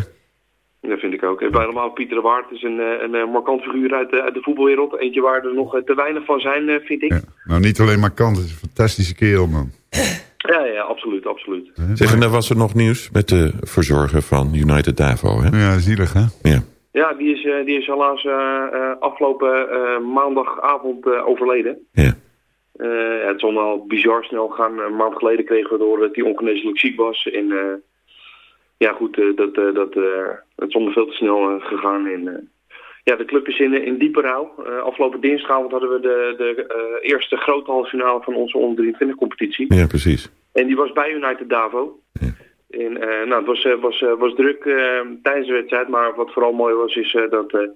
Dat vind ik ook. En bij helemaal Pieter de Waard is een, eh, een, eh, markant figuur uit, de- uit de voetbalwereld. Eentje waar er nog te weinig van zijn, eh, vind ik. Ja. Nou, niet alleen maar kant, het is een fantastische kerel, man. <clears throat> Ja, absoluut, absoluut. Zeg, en dan was er nog nieuws met de verzorger van United Davo, hè? Ja, zielig, hè? Ja. Ja, die is, eh, die is helaas eh, afgelopen eh, maandagavond eh, overleden. Ja. Eh, ja, het is allemaal bizar snel gaan. Een maand geleden kregen we door dat hij ongeneeslijk ziek was. En eh, ja, goed, eh, dat, eh, dat, eh, het is allemaal veel te snel eh, gegaan. En, eh, ja, de club is in, in diepe rouw. Eh, afgelopen dinsdagavond hadden we de, de eh, eerste grote halve finale van onze onder 23 competitie. Ja, precies. En die was bij United Davo. En eh, nou, het was, was, was druk tijdens de wedstrijd, maar wat vooral mooi was is dat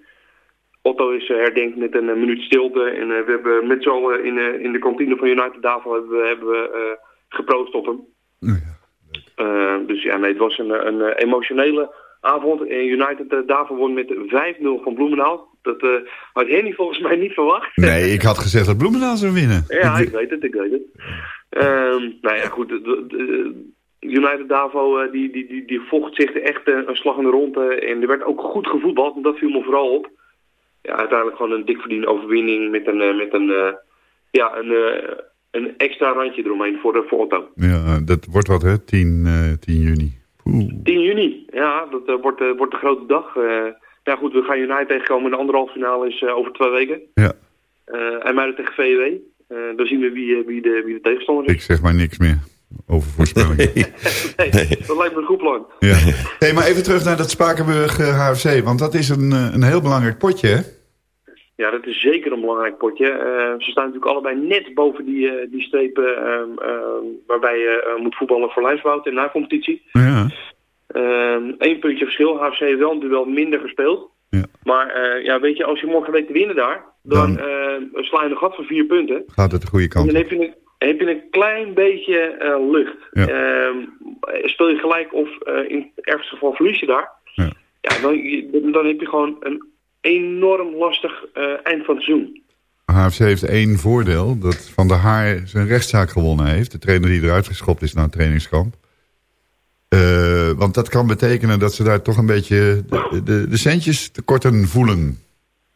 Otto is herdenkt met een minuut stilte. En we hebben met z'n allen in, in de kantine van United Davo hebben we, hebben we geproost op hem. Eh, dus ja, nee, het was een, een emotionele avond. En United uh, Davo won met 5-0 van Bloemendaal. Dat eh, had Henny volgens mij niet verwacht. Nee, ik had gezegd dat Bloemendaal zou winnen. <laughs> Ja, ik weet het, ik weet het. Ehm nou ja, goed. de- de- de- United Davo eh, die, die, die, die vocht zich echt eh, een slag in de ronde. En er werd ook goed gevoetbald. En dat viel me vooral op. Ja, uiteindelijk gewoon een dik verdiende overwinning met een, eh, met een, eh, ja, een, eh, een extra randje eromheen voor, de, voor Otto. Ja, dat wordt wat, hè? 10, eh 10 juni. 10 juni, ja, dat eh, wordt, eh, wordt de grote dag. Eh ja goed, we gaan United tegenkomen. De anderhalf finale is eh, over twee weken. Ja. Eh en Muiden tegen VW. Eh dan zien we wie, wie, de, wie de tegenstander is. Ik zeg maar niks meer over voorspellingen. <laughs> Nee, dat lijkt me een goed plan. Ja. Hey, maar even terug naar dat Spakenburg HFC. Want dat is een, een heel belangrijk potje, hè? Ja, dat is zeker een belangrijk potje. Eh, ze staan natuurlijk allebei net boven die, eh, die strepen ehm, ehm, waarbij je eh, moet voetballen voor lijfsbouw in de competitie. Ja. Eén puntje verschil. HFC heeft wel een duel minder gespeeld. Maar eh, ja, weet je, als je morgen weet te winnen daar, dan, sla je een gat van vier punten. Gaat het de goede En kant dan op. heb je een, heb je een klein beetje lucht. Ja. Ehm, speel je gelijk of in het ergste geval verlies je daar. Ja. Ja, dan, dan heb je gewoon een enorm lastig eh, eind van het seizoen. HFC heeft één voordeel. Dat Van der Haar zijn rechtszaak gewonnen heeft. De trainer die eruit geschopt is na het trainingskamp. Eh, want dat kan betekenen dat ze daar toch een beetje de, de, de centjes tekorten voelen.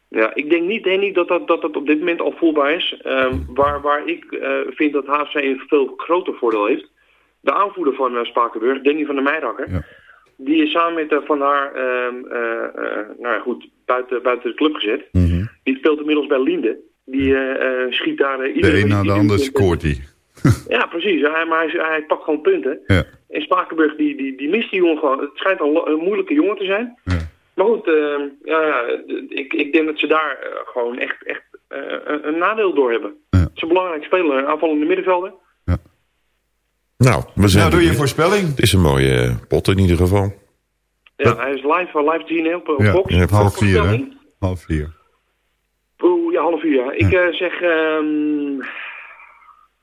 Ja, ik denk niet, Henny, dat dat, dat dat op dit moment al voelbaar is. Ehm, waar, waar ik eh, vind dat HFC een veel groter voordeel heeft. De aanvoerder van eh, Spakenburg, Danny van der Meijerakker... die is samen met eh, Van haar ehm, eh, eh, nou ja, goed, buiten, buiten de club gezet. Die speelt inmiddels bij Linde. Die eh, eh, schiet daar... eh, De iedere een na de ander scoort hij. <laughs> Ja, precies. Hij, maar hij, hij pakt gewoon punten. Ja. En Spakenburg, die, die, die mist die jongen gewoon. Het schijnt al een moeilijke jongen te zijn. Maar goed, ja, ja, ik, ik denk dat ze daar gewoon echt, echt eh, een, een nadeel door hebben. Het is een belangrijk speler, een aanvallende middenvelder. Nou, we zijn Nou, doe je voorspelling. Het is een mooie pot in ieder geval. Ja, hij is live, uh, live te zien hè, op, op Ja, Fox. ja, half vier, hè? Half vier. Oeh, ja, half uur, ja. Ik eh, zeg ehm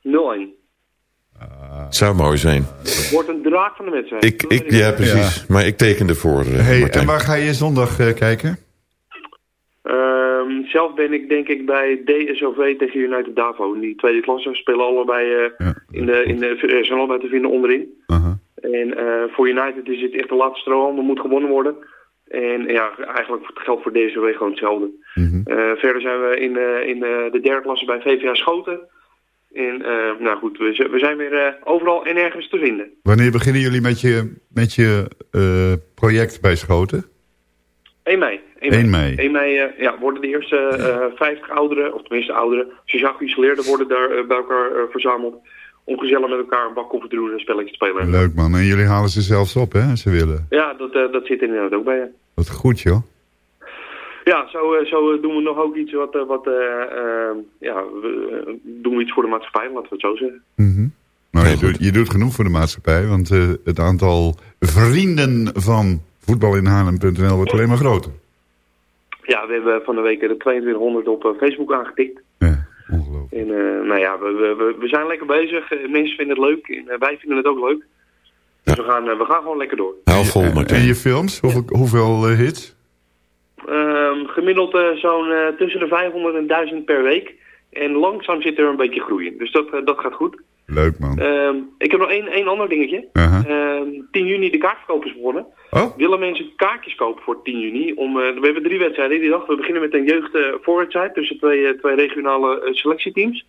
0-1. Het zou mooi zijn. Het wordt een draak van de wedstrijd. Ik, ik, ja, precies. Maar ik teken ervoor, eh, Hey, Martijn. en waar ga je zondag eh, kijken? Ehm, zelf ben ik denk ik bij DSOV tegen United Davo. In die tweede klasse spelen allebei eh, in de, in de, eh, zijn allebei te vinden onderin. En eh, voor United is het echt de laatste strohalm. Er moet gewonnen worden. En ja, eigenlijk geldt voor DSOV gewoon hetzelfde. Eh, verder zijn we in, eh, in de derde klasse bij VVA Schoten. En nou goed, we, we zijn weer overal en ergens te vinden. Wanneer beginnen jullie met je, met je project bij Schoten? 1 mei. 1 1 mei. 1 mei ja, worden de eerste eh 50 ouderen, of tenminste ouderen, sociaal geïsoleerden worden daar bij elkaar verzameld. Om gezellig met elkaar een bak koffie te doen en een spelletje te spelen. Leuk man. En jullie halen ze zelfs op, hè, als ze willen. Ja, dat, eh, dat zit er inderdaad ook bij je. Wat goed, joh. Ja, zo, eh, zo eh, doen we nog ook iets wat, wat ja, we, doen we iets voor de maatschappij, laten we het zo zeggen. Nou, je doet, je doet genoeg voor de maatschappij, want eh, het aantal vrienden van voetbalinhaarlem.nl wordt alleen maar groter. Ja, we hebben van de week de 2200 op Facebook aangetikt. En eh, nou ja, we, we, we, we zijn lekker bezig. Eh, mensen vinden het leuk en eh, wij vinden het ook leuk. Dus we, gaan, we gaan gewoon lekker door. Hou vol, En, je films, hoeveel, hoeveel eh, hits? Ehm, gemiddeld zo'n eh, tussen de 500 en 1000 per week. En langzaam zit er een beetje groei in. Dus dat, dat gaat goed. Leuk man. Ehm, ik heb nog één, één ander dingetje. Aha. Ehm, 10 juni de kaartverkoop is begonnen. Oh? Willen mensen kaartjes kopen voor 10 juni? Om, eh, we hebben drie wedstrijden die dag. We beginnen met een jeugdvoorwedstrijd tussen twee, eh, twee regionale eh, selectieteams.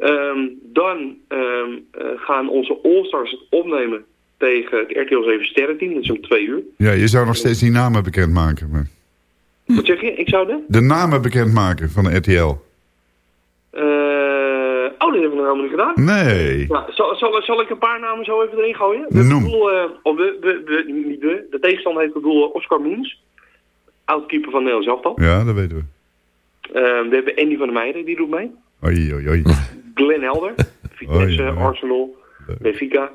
Ehm, dan ehm, eh, gaan onze All-Stars het opnemen tegen het RTL 7 Sterrenteam. Dat is om twee uur. Ja, je zou nog steeds die namen bekendmaken. Maar... Wat zeg je? Ik zou de... De namen bekendmaken van de RTL. Eh, oh, dat hebben we nog helemaal niet gedaan. Nee. Zal, zal, zal ik een paar namen zo even erin gooien? We Noem. bedoel, eh, of we, we, we, niet we, de tegenstander heeft bedoel Oscar Moens. Oudkeeper van Nederland zelf dan. Ja, dat weten we. Eh, we hebben Andy van der Meijden, die doet mee. Oei, oei, oei. <laughs> Glenn Helder, Vitesse, Oei, oei. Arsenal, Benfica.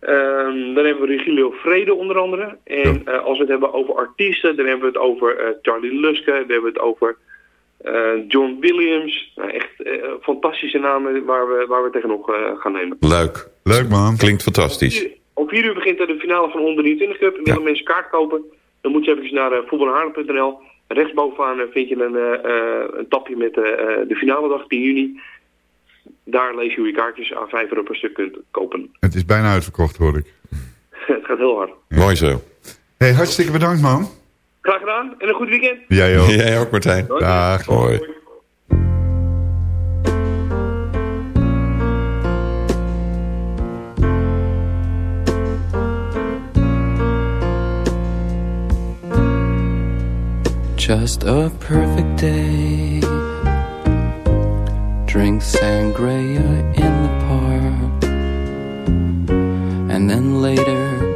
Ehm, dan hebben we Regilio Vrede onder andere. En eh, als we het hebben over artiesten, dan hebben we het over eh, Charlie Luske, dan hebben we het over eh, John Williams. Nou, echt eh, fantastische namen waar we, waar we tegenop eh, gaan nemen. Leuk. Leuk man. Klinkt fantastisch. Om 4 uur begint er de finale van de 123 Cup. En willen mensen kaart kopen, dan moet je even naar uh. Rechtsbovenaan vind je een, eh, eh, een tapje met de finale dag 10 juni. Daar lees je hoe je kaartjes aan 5 euro per stuk kunt kopen. Het is bijna uitverkocht, hoor ik. <laughs> Het gaat heel hard. Mooi zo. hey, hartstikke bedankt man. Graag gedaan en een goed weekend. Jij ook. Jij ook, Martijn. Dag. Hoi. Just a perfect day. Drink sangria in the park. And then later,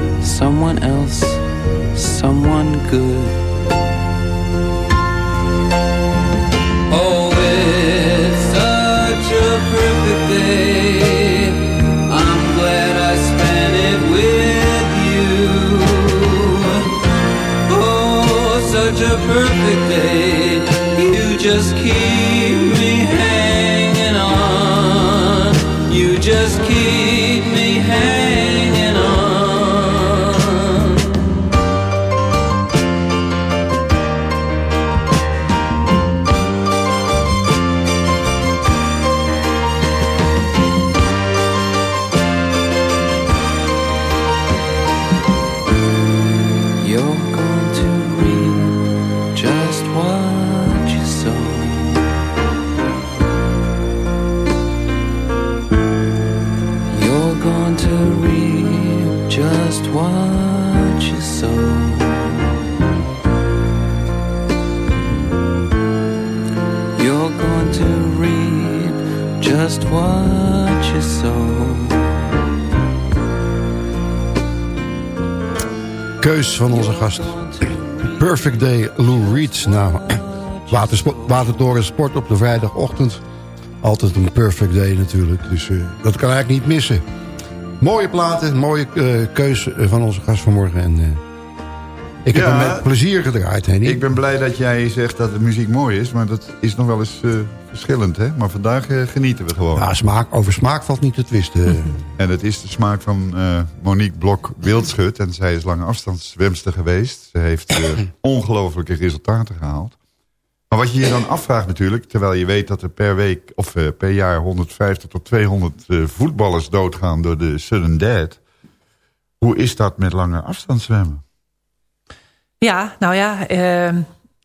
someone else, someone good. Van onze gast. Perfect Day, Lou Reed. Nou, Watertoren Sport op de vrijdagochtend. Altijd een perfect day natuurlijk. Dus eh, dat kan eigenlijk niet missen. Mooie platen, mooie eh, keus eh, van onze gast vanmorgen. En, ik heb Ja. hem met plezier gedraaid, Henny. Ik ben blij dat jij zegt dat de muziek mooi is, maar dat is nog wel eens eh, verschillend. Hè? Maar vandaag eh, genieten we gewoon. Ja, smaak, over smaak valt niet te twisten. <laughs> En het is de smaak van eh, Monique Blok-Wildschut. En zij is lange afstandszwemster geweest. Ze heeft <clears throat> ongelofelijke resultaten gehaald. Maar wat je je dan afvraagt natuurlijk... terwijl je weet dat er per week of per jaar 150 tot 200 eh, voetballers doodgaan... door de sudden death. Hoe is dat met lange afstandszwemmen? Ja, nou ja, ehm,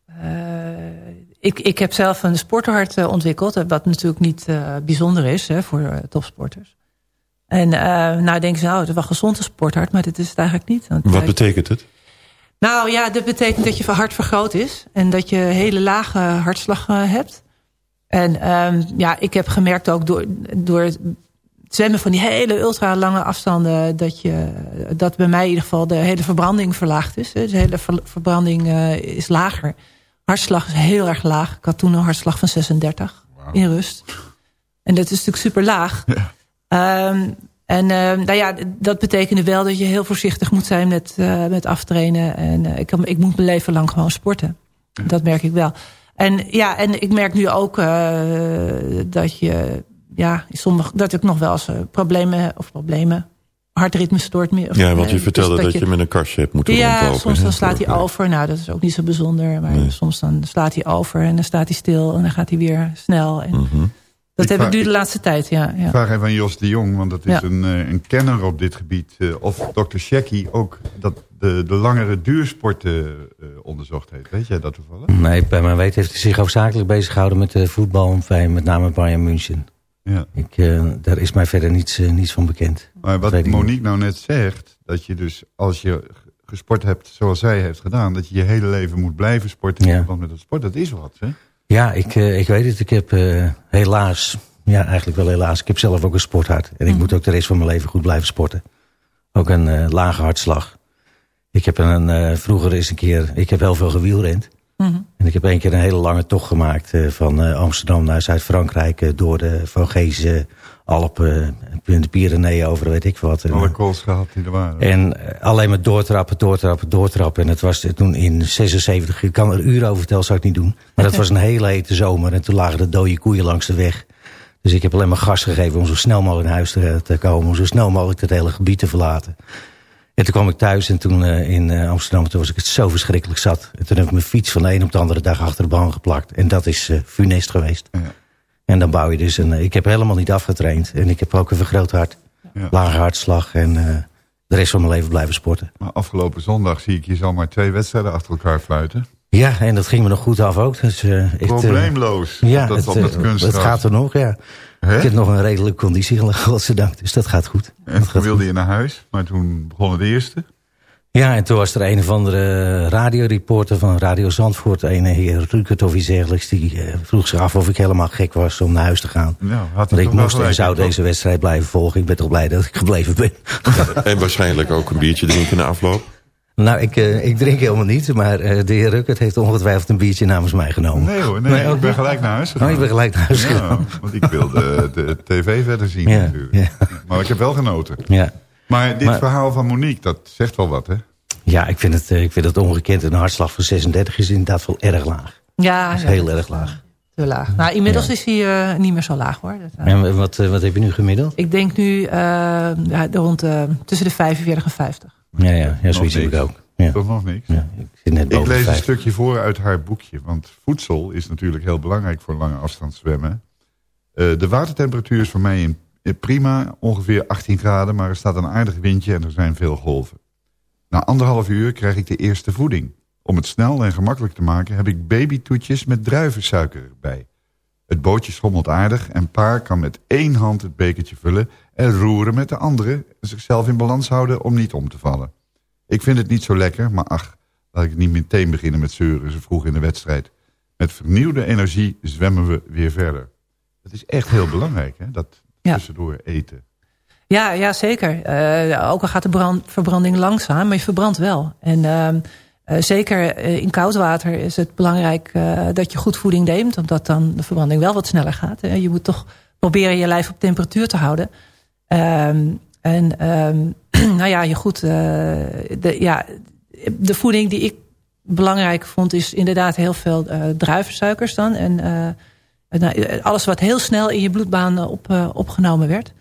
eh, ik, ik heb zelf een sporthart eh, ontwikkeld. eh, Wat natuurlijk niet bijzonder is hè, voor topsporters. En nou denken ze, nou, het is wel gezond een sporthart. Maar dat is het eigenlijk niet. Want Wat betekent het? Nou ja, dat betekent dat je hart vergroot is. En dat je hele lage hartslag hebt. En ehm, ja, ik heb gemerkt ook door, door zwemmen van die hele ultra lange afstanden... Dat, je, dat bij mij in ieder geval de hele verbranding verlaagd is. hè. De hele ver- verbranding eh, is lager. Hartslag is heel erg laag. Ik had toen een hartslag van 36 in rust. En dat is natuurlijk super laag. Ehm, en ehm, nou ja, dat betekende wel dat je heel voorzichtig moet zijn met, eh, met aftrainen. En eh, ik, ik moet mijn leven lang gewoon sporten. Dat merk ik wel. En ja, en ik merk nu ook dat je, ja, sommige, dat ik nog wel eens eh, problemen of problemen, hartritme stoort meer. Ja, want je eh, vertelde dus dat, je, met een kastje hebt moeten ja, rondlopen. soms hè? dan slaat hij over. Nou, dat is ook niet zo bijzonder. Maar soms dan slaat hij over en dan staat hij stil en dan gaat hij weer snel. En Mhm. Dat Ik heb ik nu de laatste tijd, ja. ja. Ik vraag even aan Jos de Jong, want dat is Ja. een, eh, een kenner op dit gebied. eh, of dokter Shekky ook dat de, de langere duursporten eh, onderzocht heeft. Weet jij dat toevallig? Nee, bij mijn weet heeft hij zich hoofdzakelijk bezig gehouden met de voetbal. Met name Bayern München. Ja. Ik, eh, daar is mij verder niets, eh, niets van bekend. Maar wat niet. Monique nou net zegt, dat je dus als je gesport hebt zoals zij heeft gedaan, dat je je hele leven moet blijven sporten. Ja. Want met het sport, dat is wat. Hè? Ja, ik, eh, ik weet het. Ik heb helaas, ja eigenlijk wel helaas, ik heb zelf ook een sporthart. En ik Mhm. moet ook de rest van mijn leven goed blijven sporten. Ook een lage hartslag. Ik heb een, vroeger eens een keer, ik heb heel veel gewielrend. Mhm. En ik heb één keer een hele lange tocht gemaakt eh, van eh, Amsterdam naar Zuid-Frankrijk. eh, door de Vogese Alpen, eh, de Pyreneeën over, weet ik wat. En, Alle gehad die er waren. en alleen maar doortrappen, doortrappen, doortrappen. En het was toen in 76, ik kan er uren over vertellen, zou ik niet doen. Maar dat was een hele hete zomer. En toen lagen de dode koeien langs de weg. Dus ik heb alleen maar gas gegeven om zo snel mogelijk naar huis te, te komen. Om zo snel mogelijk het hele gebied te verlaten. En toen kwam ik thuis en toen eh, in eh, Amsterdam, toen was ik het zo verschrikkelijk zat. En toen heb ik mijn fiets van de een op de andere dag achter de baan geplakt. En dat is eh, funest geweest. En dan bouw je dus een... ik heb helemaal niet afgetraind. En ik heb ook een vergroot hart. Ja. Lage hartslag en de rest van mijn leven blijven sporten. Maar afgelopen zondag zie ik je zomaar twee wedstrijden achter elkaar fluiten. Ja, en dat ging me nog goed af ook. Dus, eh, eh, Probleemloos. ja, dat, het, eh, het gaat er nog, ja. Ik heb nog een redelijke conditie, <laughs> godzijdank. Dus dat gaat goed. En toen wilde je naar huis, maar toen begon het eerste. Ja, en toen was er een of andere radioreporter van Radio Zandvoort... een heer Rukert of iets dergelijks... die vroeg zich af of ik helemaal gek was om naar huis te gaan. Nou, had Want ik moest en zou deze wedstrijd blijven volgen. Ik ben toch blij dat ik gebleven ben. <laughs> En waarschijnlijk ook een biertje drinken na afloop. Nou, ik, eh, ik drink helemaal niet, maar eh, de heer Rukkert heeft ongetwijfeld een biertje namens mij genomen. Nee hoor, nee, ik ben gelijk naar huis gegaan. Oh, je bent gelijk naar huis ja, gegaan. Want ik wilde de tv verder zien Ja, natuurlijk. ja. Maar ik heb wel genoten. Ja. Maar dit Maar- verhaal van Monique, dat zegt wel wat hè? Ja, ik vind, het, eh, ik vind het ongekend. Een hartslag van 36 is inderdaad wel erg laag. Ja, Dat is ja, heel erg laag. te laag. Nou, inmiddels is hij eh, niet meer zo laag hoor. Dat, En wat, wat heb je nu gemiddeld? Ik denk nu ja, rond eh, tussen de 45 en 50. Ja, ja, ja zoiets heb ik ook. Ja. Toch nog niks? Ja, ik zit net Ik boven lees een 50. stukje voor uit haar boekje. Want voedsel is natuurlijk heel belangrijk voor lange afstand zwemmen. Eh, de watertemperatuur is voor mij in- in prima, ongeveer 18 graden. Maar er staat een aardig windje en er zijn veel golven. Na anderhalf uur krijg ik de eerste voeding. Om het snel en gemakkelijk te maken heb ik babytoetjes met druivensuiker erbij. Het bootje schommelt aardig en paar kan met één hand het bekertje vullen... en roeren met de andere en zichzelf in balans houden om niet om te vallen. Ik vind het niet zo lekker, maar ach, laat ik niet meteen beginnen met zeuren, zo vroeg in de wedstrijd. Met vernieuwde energie zwemmen we weer verder. Dat is echt heel belangrijk, hè? dat tussendoor eten. Ja, ja zeker. Uh, ook al gaat de brand, verbranding langzaam, maar je verbrandt wel. En uh, uh, zeker in koud water is het belangrijk dat je goed voeding neemt. Omdat dan de verbranding wel wat sneller gaat. Je moet toch proberen je lijf op temperatuur te houden. Ehm, en ehm, <clears throat> nou ja, je goed, de, ja, de voeding die ik belangrijk vond... is inderdaad heel veel druivensuikers dan. En nou, alles wat heel snel in je bloedbaan op, opgenomen werd...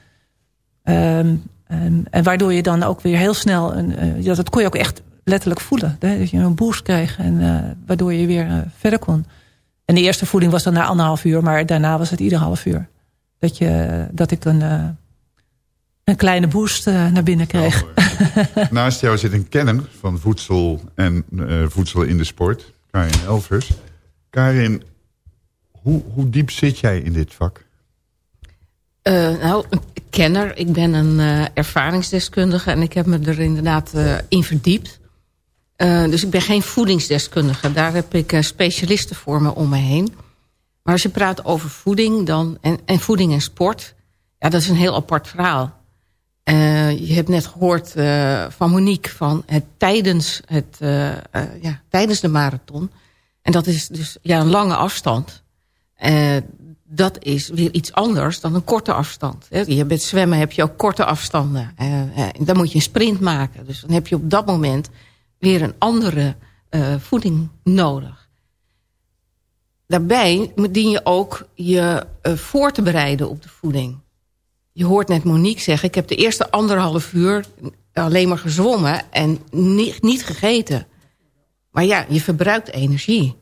Um, um, en waardoor je dan ook weer heel snel... Een, uh, dat kon je ook echt letterlijk voelen. Hè? Dat je een boost kreeg en uh, waardoor je weer uh, verder kon. En de eerste voeding was dan na anderhalf uur... maar daarna was het ieder half uur. Dat, je, dat ik een, een kleine boost naar binnen kreeg. Oh, <laughs> naast jou zit een kenner van voedsel en voedsel in de sport. Karin Elvers. Karin, hoe, hoe diep zit jij in dit vak? Uh, nou, een kenner. Ik ben een uh, ervaringsdeskundige en ik heb me er inderdaad uh, in verdiept. dus ik ben geen voedingsdeskundige. Daar heb ik specialisten voor me om me heen. Maar als je praat over voeding dan, en, en voeding en sport... ja, dat is een heel apart verhaal. Je hebt net gehoord van Monique van het tijdens, het, ja, tijdens de marathon. En dat is dus ja, een lange afstand dat is weer iets anders dan een korte afstand. Je bent zwemmen heb je ook korte afstanden. Dan moet je een sprint maken. Dus dan heb je op dat moment weer een andere voeding nodig. Daarbij dien je ook je voor te bereiden op de voeding. Je hoort net Monique zeggen... ik heb de eerste anderhalf uur alleen maar gezwommen en niet, niet gegeten. Maar ja, je verbruikt energie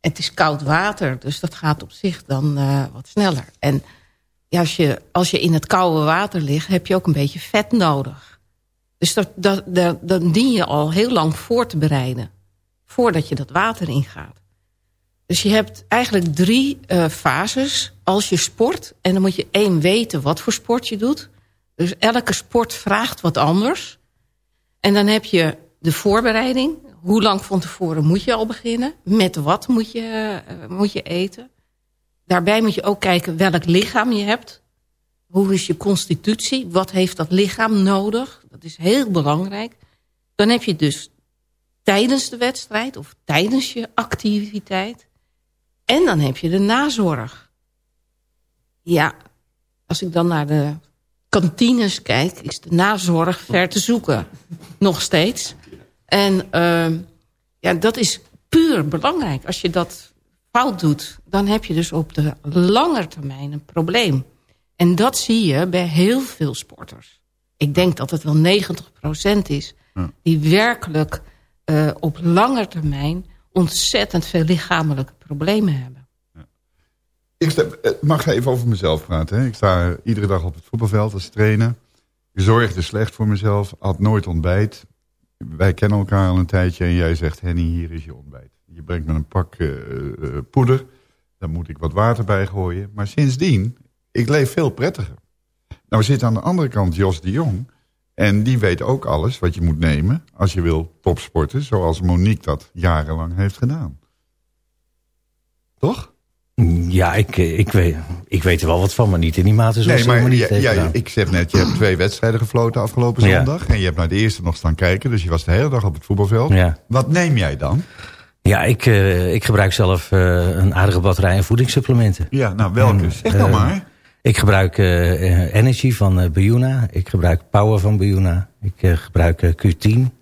het is koud water, dus dat gaat op zich dan uh, wat sneller. En ja, als, je, als je in het koude water ligt, heb je ook een beetje vet nodig. Dus dat, dat, dat, dan dien je al heel lang voor te bereiden. Voordat je dat water ingaat. Dus je hebt eigenlijk drie uh, fases als je sport. En dan moet je één weten wat voor sport je doet. Dus elke sport vraagt wat anders. En dan heb je de voorbereiding hoe lang van tevoren moet je al beginnen? Met wat moet je, uh, moet je eten? Daarbij moet je ook kijken welk lichaam je hebt. Hoe is je constitutie? Wat heeft dat lichaam nodig? Dat is heel belangrijk. Dan heb je dus tijdens de wedstrijd of tijdens je activiteit. En dan heb je de nazorg. Ja, als ik dan naar de kantines kijk... is de nazorg ver te zoeken. Nog steeds. En uh, ja, dat is puur belangrijk. Als je dat fout doet, dan heb je dus op de lange termijn een probleem. En dat zie je bij heel veel sporters. Ik denk dat het wel 90% is die werkelijk uh, op lange termijn ontzettend veel lichamelijke problemen hebben. Ik eh, mag even over mezelf praten. Hè? Ik sta iedere dag op het voetbalveld als trainer. Ik zorgde slecht voor mezelf, had nooit ontbijt wij kennen elkaar al een tijdje en jij zegt... Henny, hier is je ontbijt. Je brengt me een pak uh, poeder. Daar moet ik wat water bij gooien. Maar sindsdien, ik leef veel prettiger. Nou zit aan de andere kant Jos de Jong... En die weet ook alles wat je moet nemen als je wil topsporten... zoals Monique dat jarenlang heeft gedaan. Toch? Ja, ik, eh, ik, weet, ik weet er wel wat van, maar niet in die mate zoals nee, maar niet ja, ja, Ik zeg net, je hebt twee wedstrijden gefloten afgelopen zondag. En je hebt naar de eerste nog staan kijken. Dus je was de hele dag op het voetbalveld. Ja. Wat neem jij dan? Ja, ik, uh, ik gebruik zelf uh, een aardige batterij en voedingssupplementen. Ja, nou welke? En, zeg nou maar. Ik gebruik Energy van Biuna. Ik gebruik Power van Biuna. Ik gebruik Q10.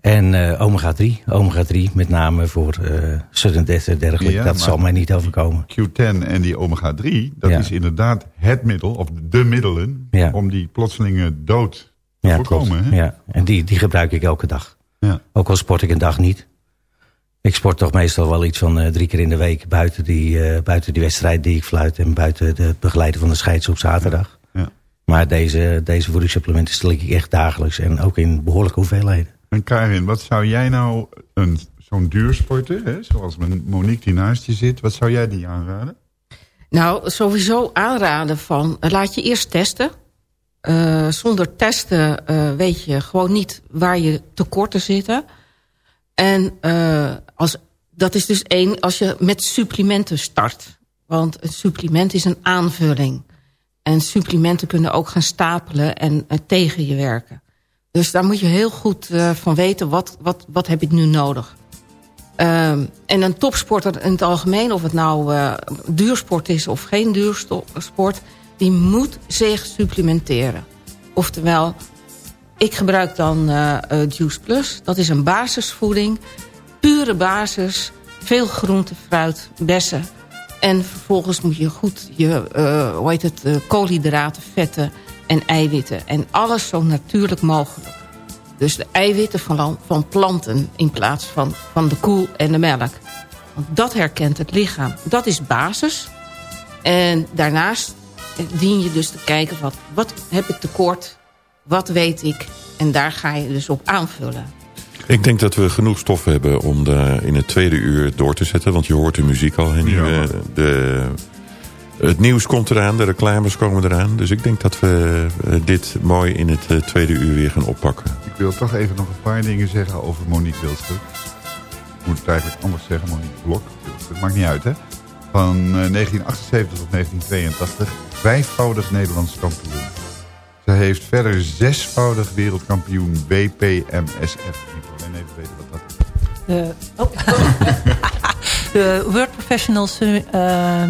En uh, omega 3. Omega 3 met name voor uh, sudden death en dergelijke. dat zal mij niet overkomen. Q10 en die omega 3, dat is inderdaad het middel, of de middelen... om die plotselinge dood te voorkomen. Hè? Ja, en die, die gebruik ik elke dag. Ja. Ook al sport ik een dag niet. Ik sport toch meestal wel iets van uh, drie keer in de week... buiten die, buiten die wedstrijd die ik fluit... en buiten de begeleiden van de scheids op zaterdag. Ja. Maar deze, deze voedingssupplementen slik ik echt dagelijks... en ook in behoorlijke hoeveelheden. En Karin, wat zou jij nou zo'n duursporter, hè, zoals Monique die naast je zit, wat zou jij die aanraden? Nou, sowieso aanraden van, laat je eerst testen. Uh, zonder testen uh, weet je gewoon niet waar je tekorten zitten. En als, dat is dus één als je met supplementen start. Want een supplement is een aanvulling. En supplementen kunnen ook gaan stapelen en tegen je werken. Dus daar moet je heel goed van weten, wat, wat, wat heb ik nu nodig? Um, en een topsporter in het algemeen, of het nou uh, duursport is of geen duursport... die moet zich supplementeren. Oftewel, ik gebruik dan uh, Juice Plus. Dat is een basisvoeding, pure basis, veel groente, fruit, bessen. En vervolgens moet je goed je hoe heet het, koolhydraten, vetten en eiwitten. En alles zo natuurlijk mogelijk. Dus de eiwitten van, van planten in plaats van, van de koe en de melk. Want dat herkent het lichaam. Dat is basis. En daarnaast dien je dus te kijken... wat, wat heb ik tekort, wat weet ik... en daar ga je dus op aanvullen. Ik denk dat we genoeg stof hebben om de, in het tweede uur door te zetten. Want je hoort de muziek al. En ja. de, het nieuws komt eraan, de reclames komen eraan. Dus ik denk dat we eh, dit mooi in het eh, tweede uur weer gaan oppakken. Ik wil toch even nog een paar dingen zeggen over Monique Wildschut. Ik moet het eigenlijk anders zeggen, Monique Blok. Het maakt niet uit, hè? Van 1978 tot 1982, vijfvoudig Nederlands kampioen. Ze heeft verder zesvoudig wereldkampioen WPMSF. Ik wil alleen even weten wat dat is. De, oh. <laughs> de World Professional uh,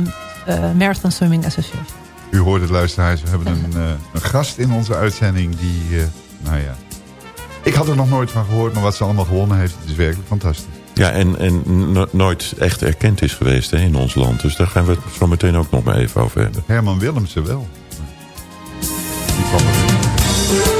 Marathon Swimming Association. U hoort het luisteraars, we hebben een, uh, een gast in onze uitzending die, uh, nou ja... Ik had er nog nooit van gehoord, maar wat ze allemaal gewonnen heeft, het is werkelijk fantastisch. Ja, en, en nooit echt erkend is geweest hè, in ons land. Dus daar gaan we het zo meteen ook nog maar even over hebben. Herman Willemsen wel. Die kwam er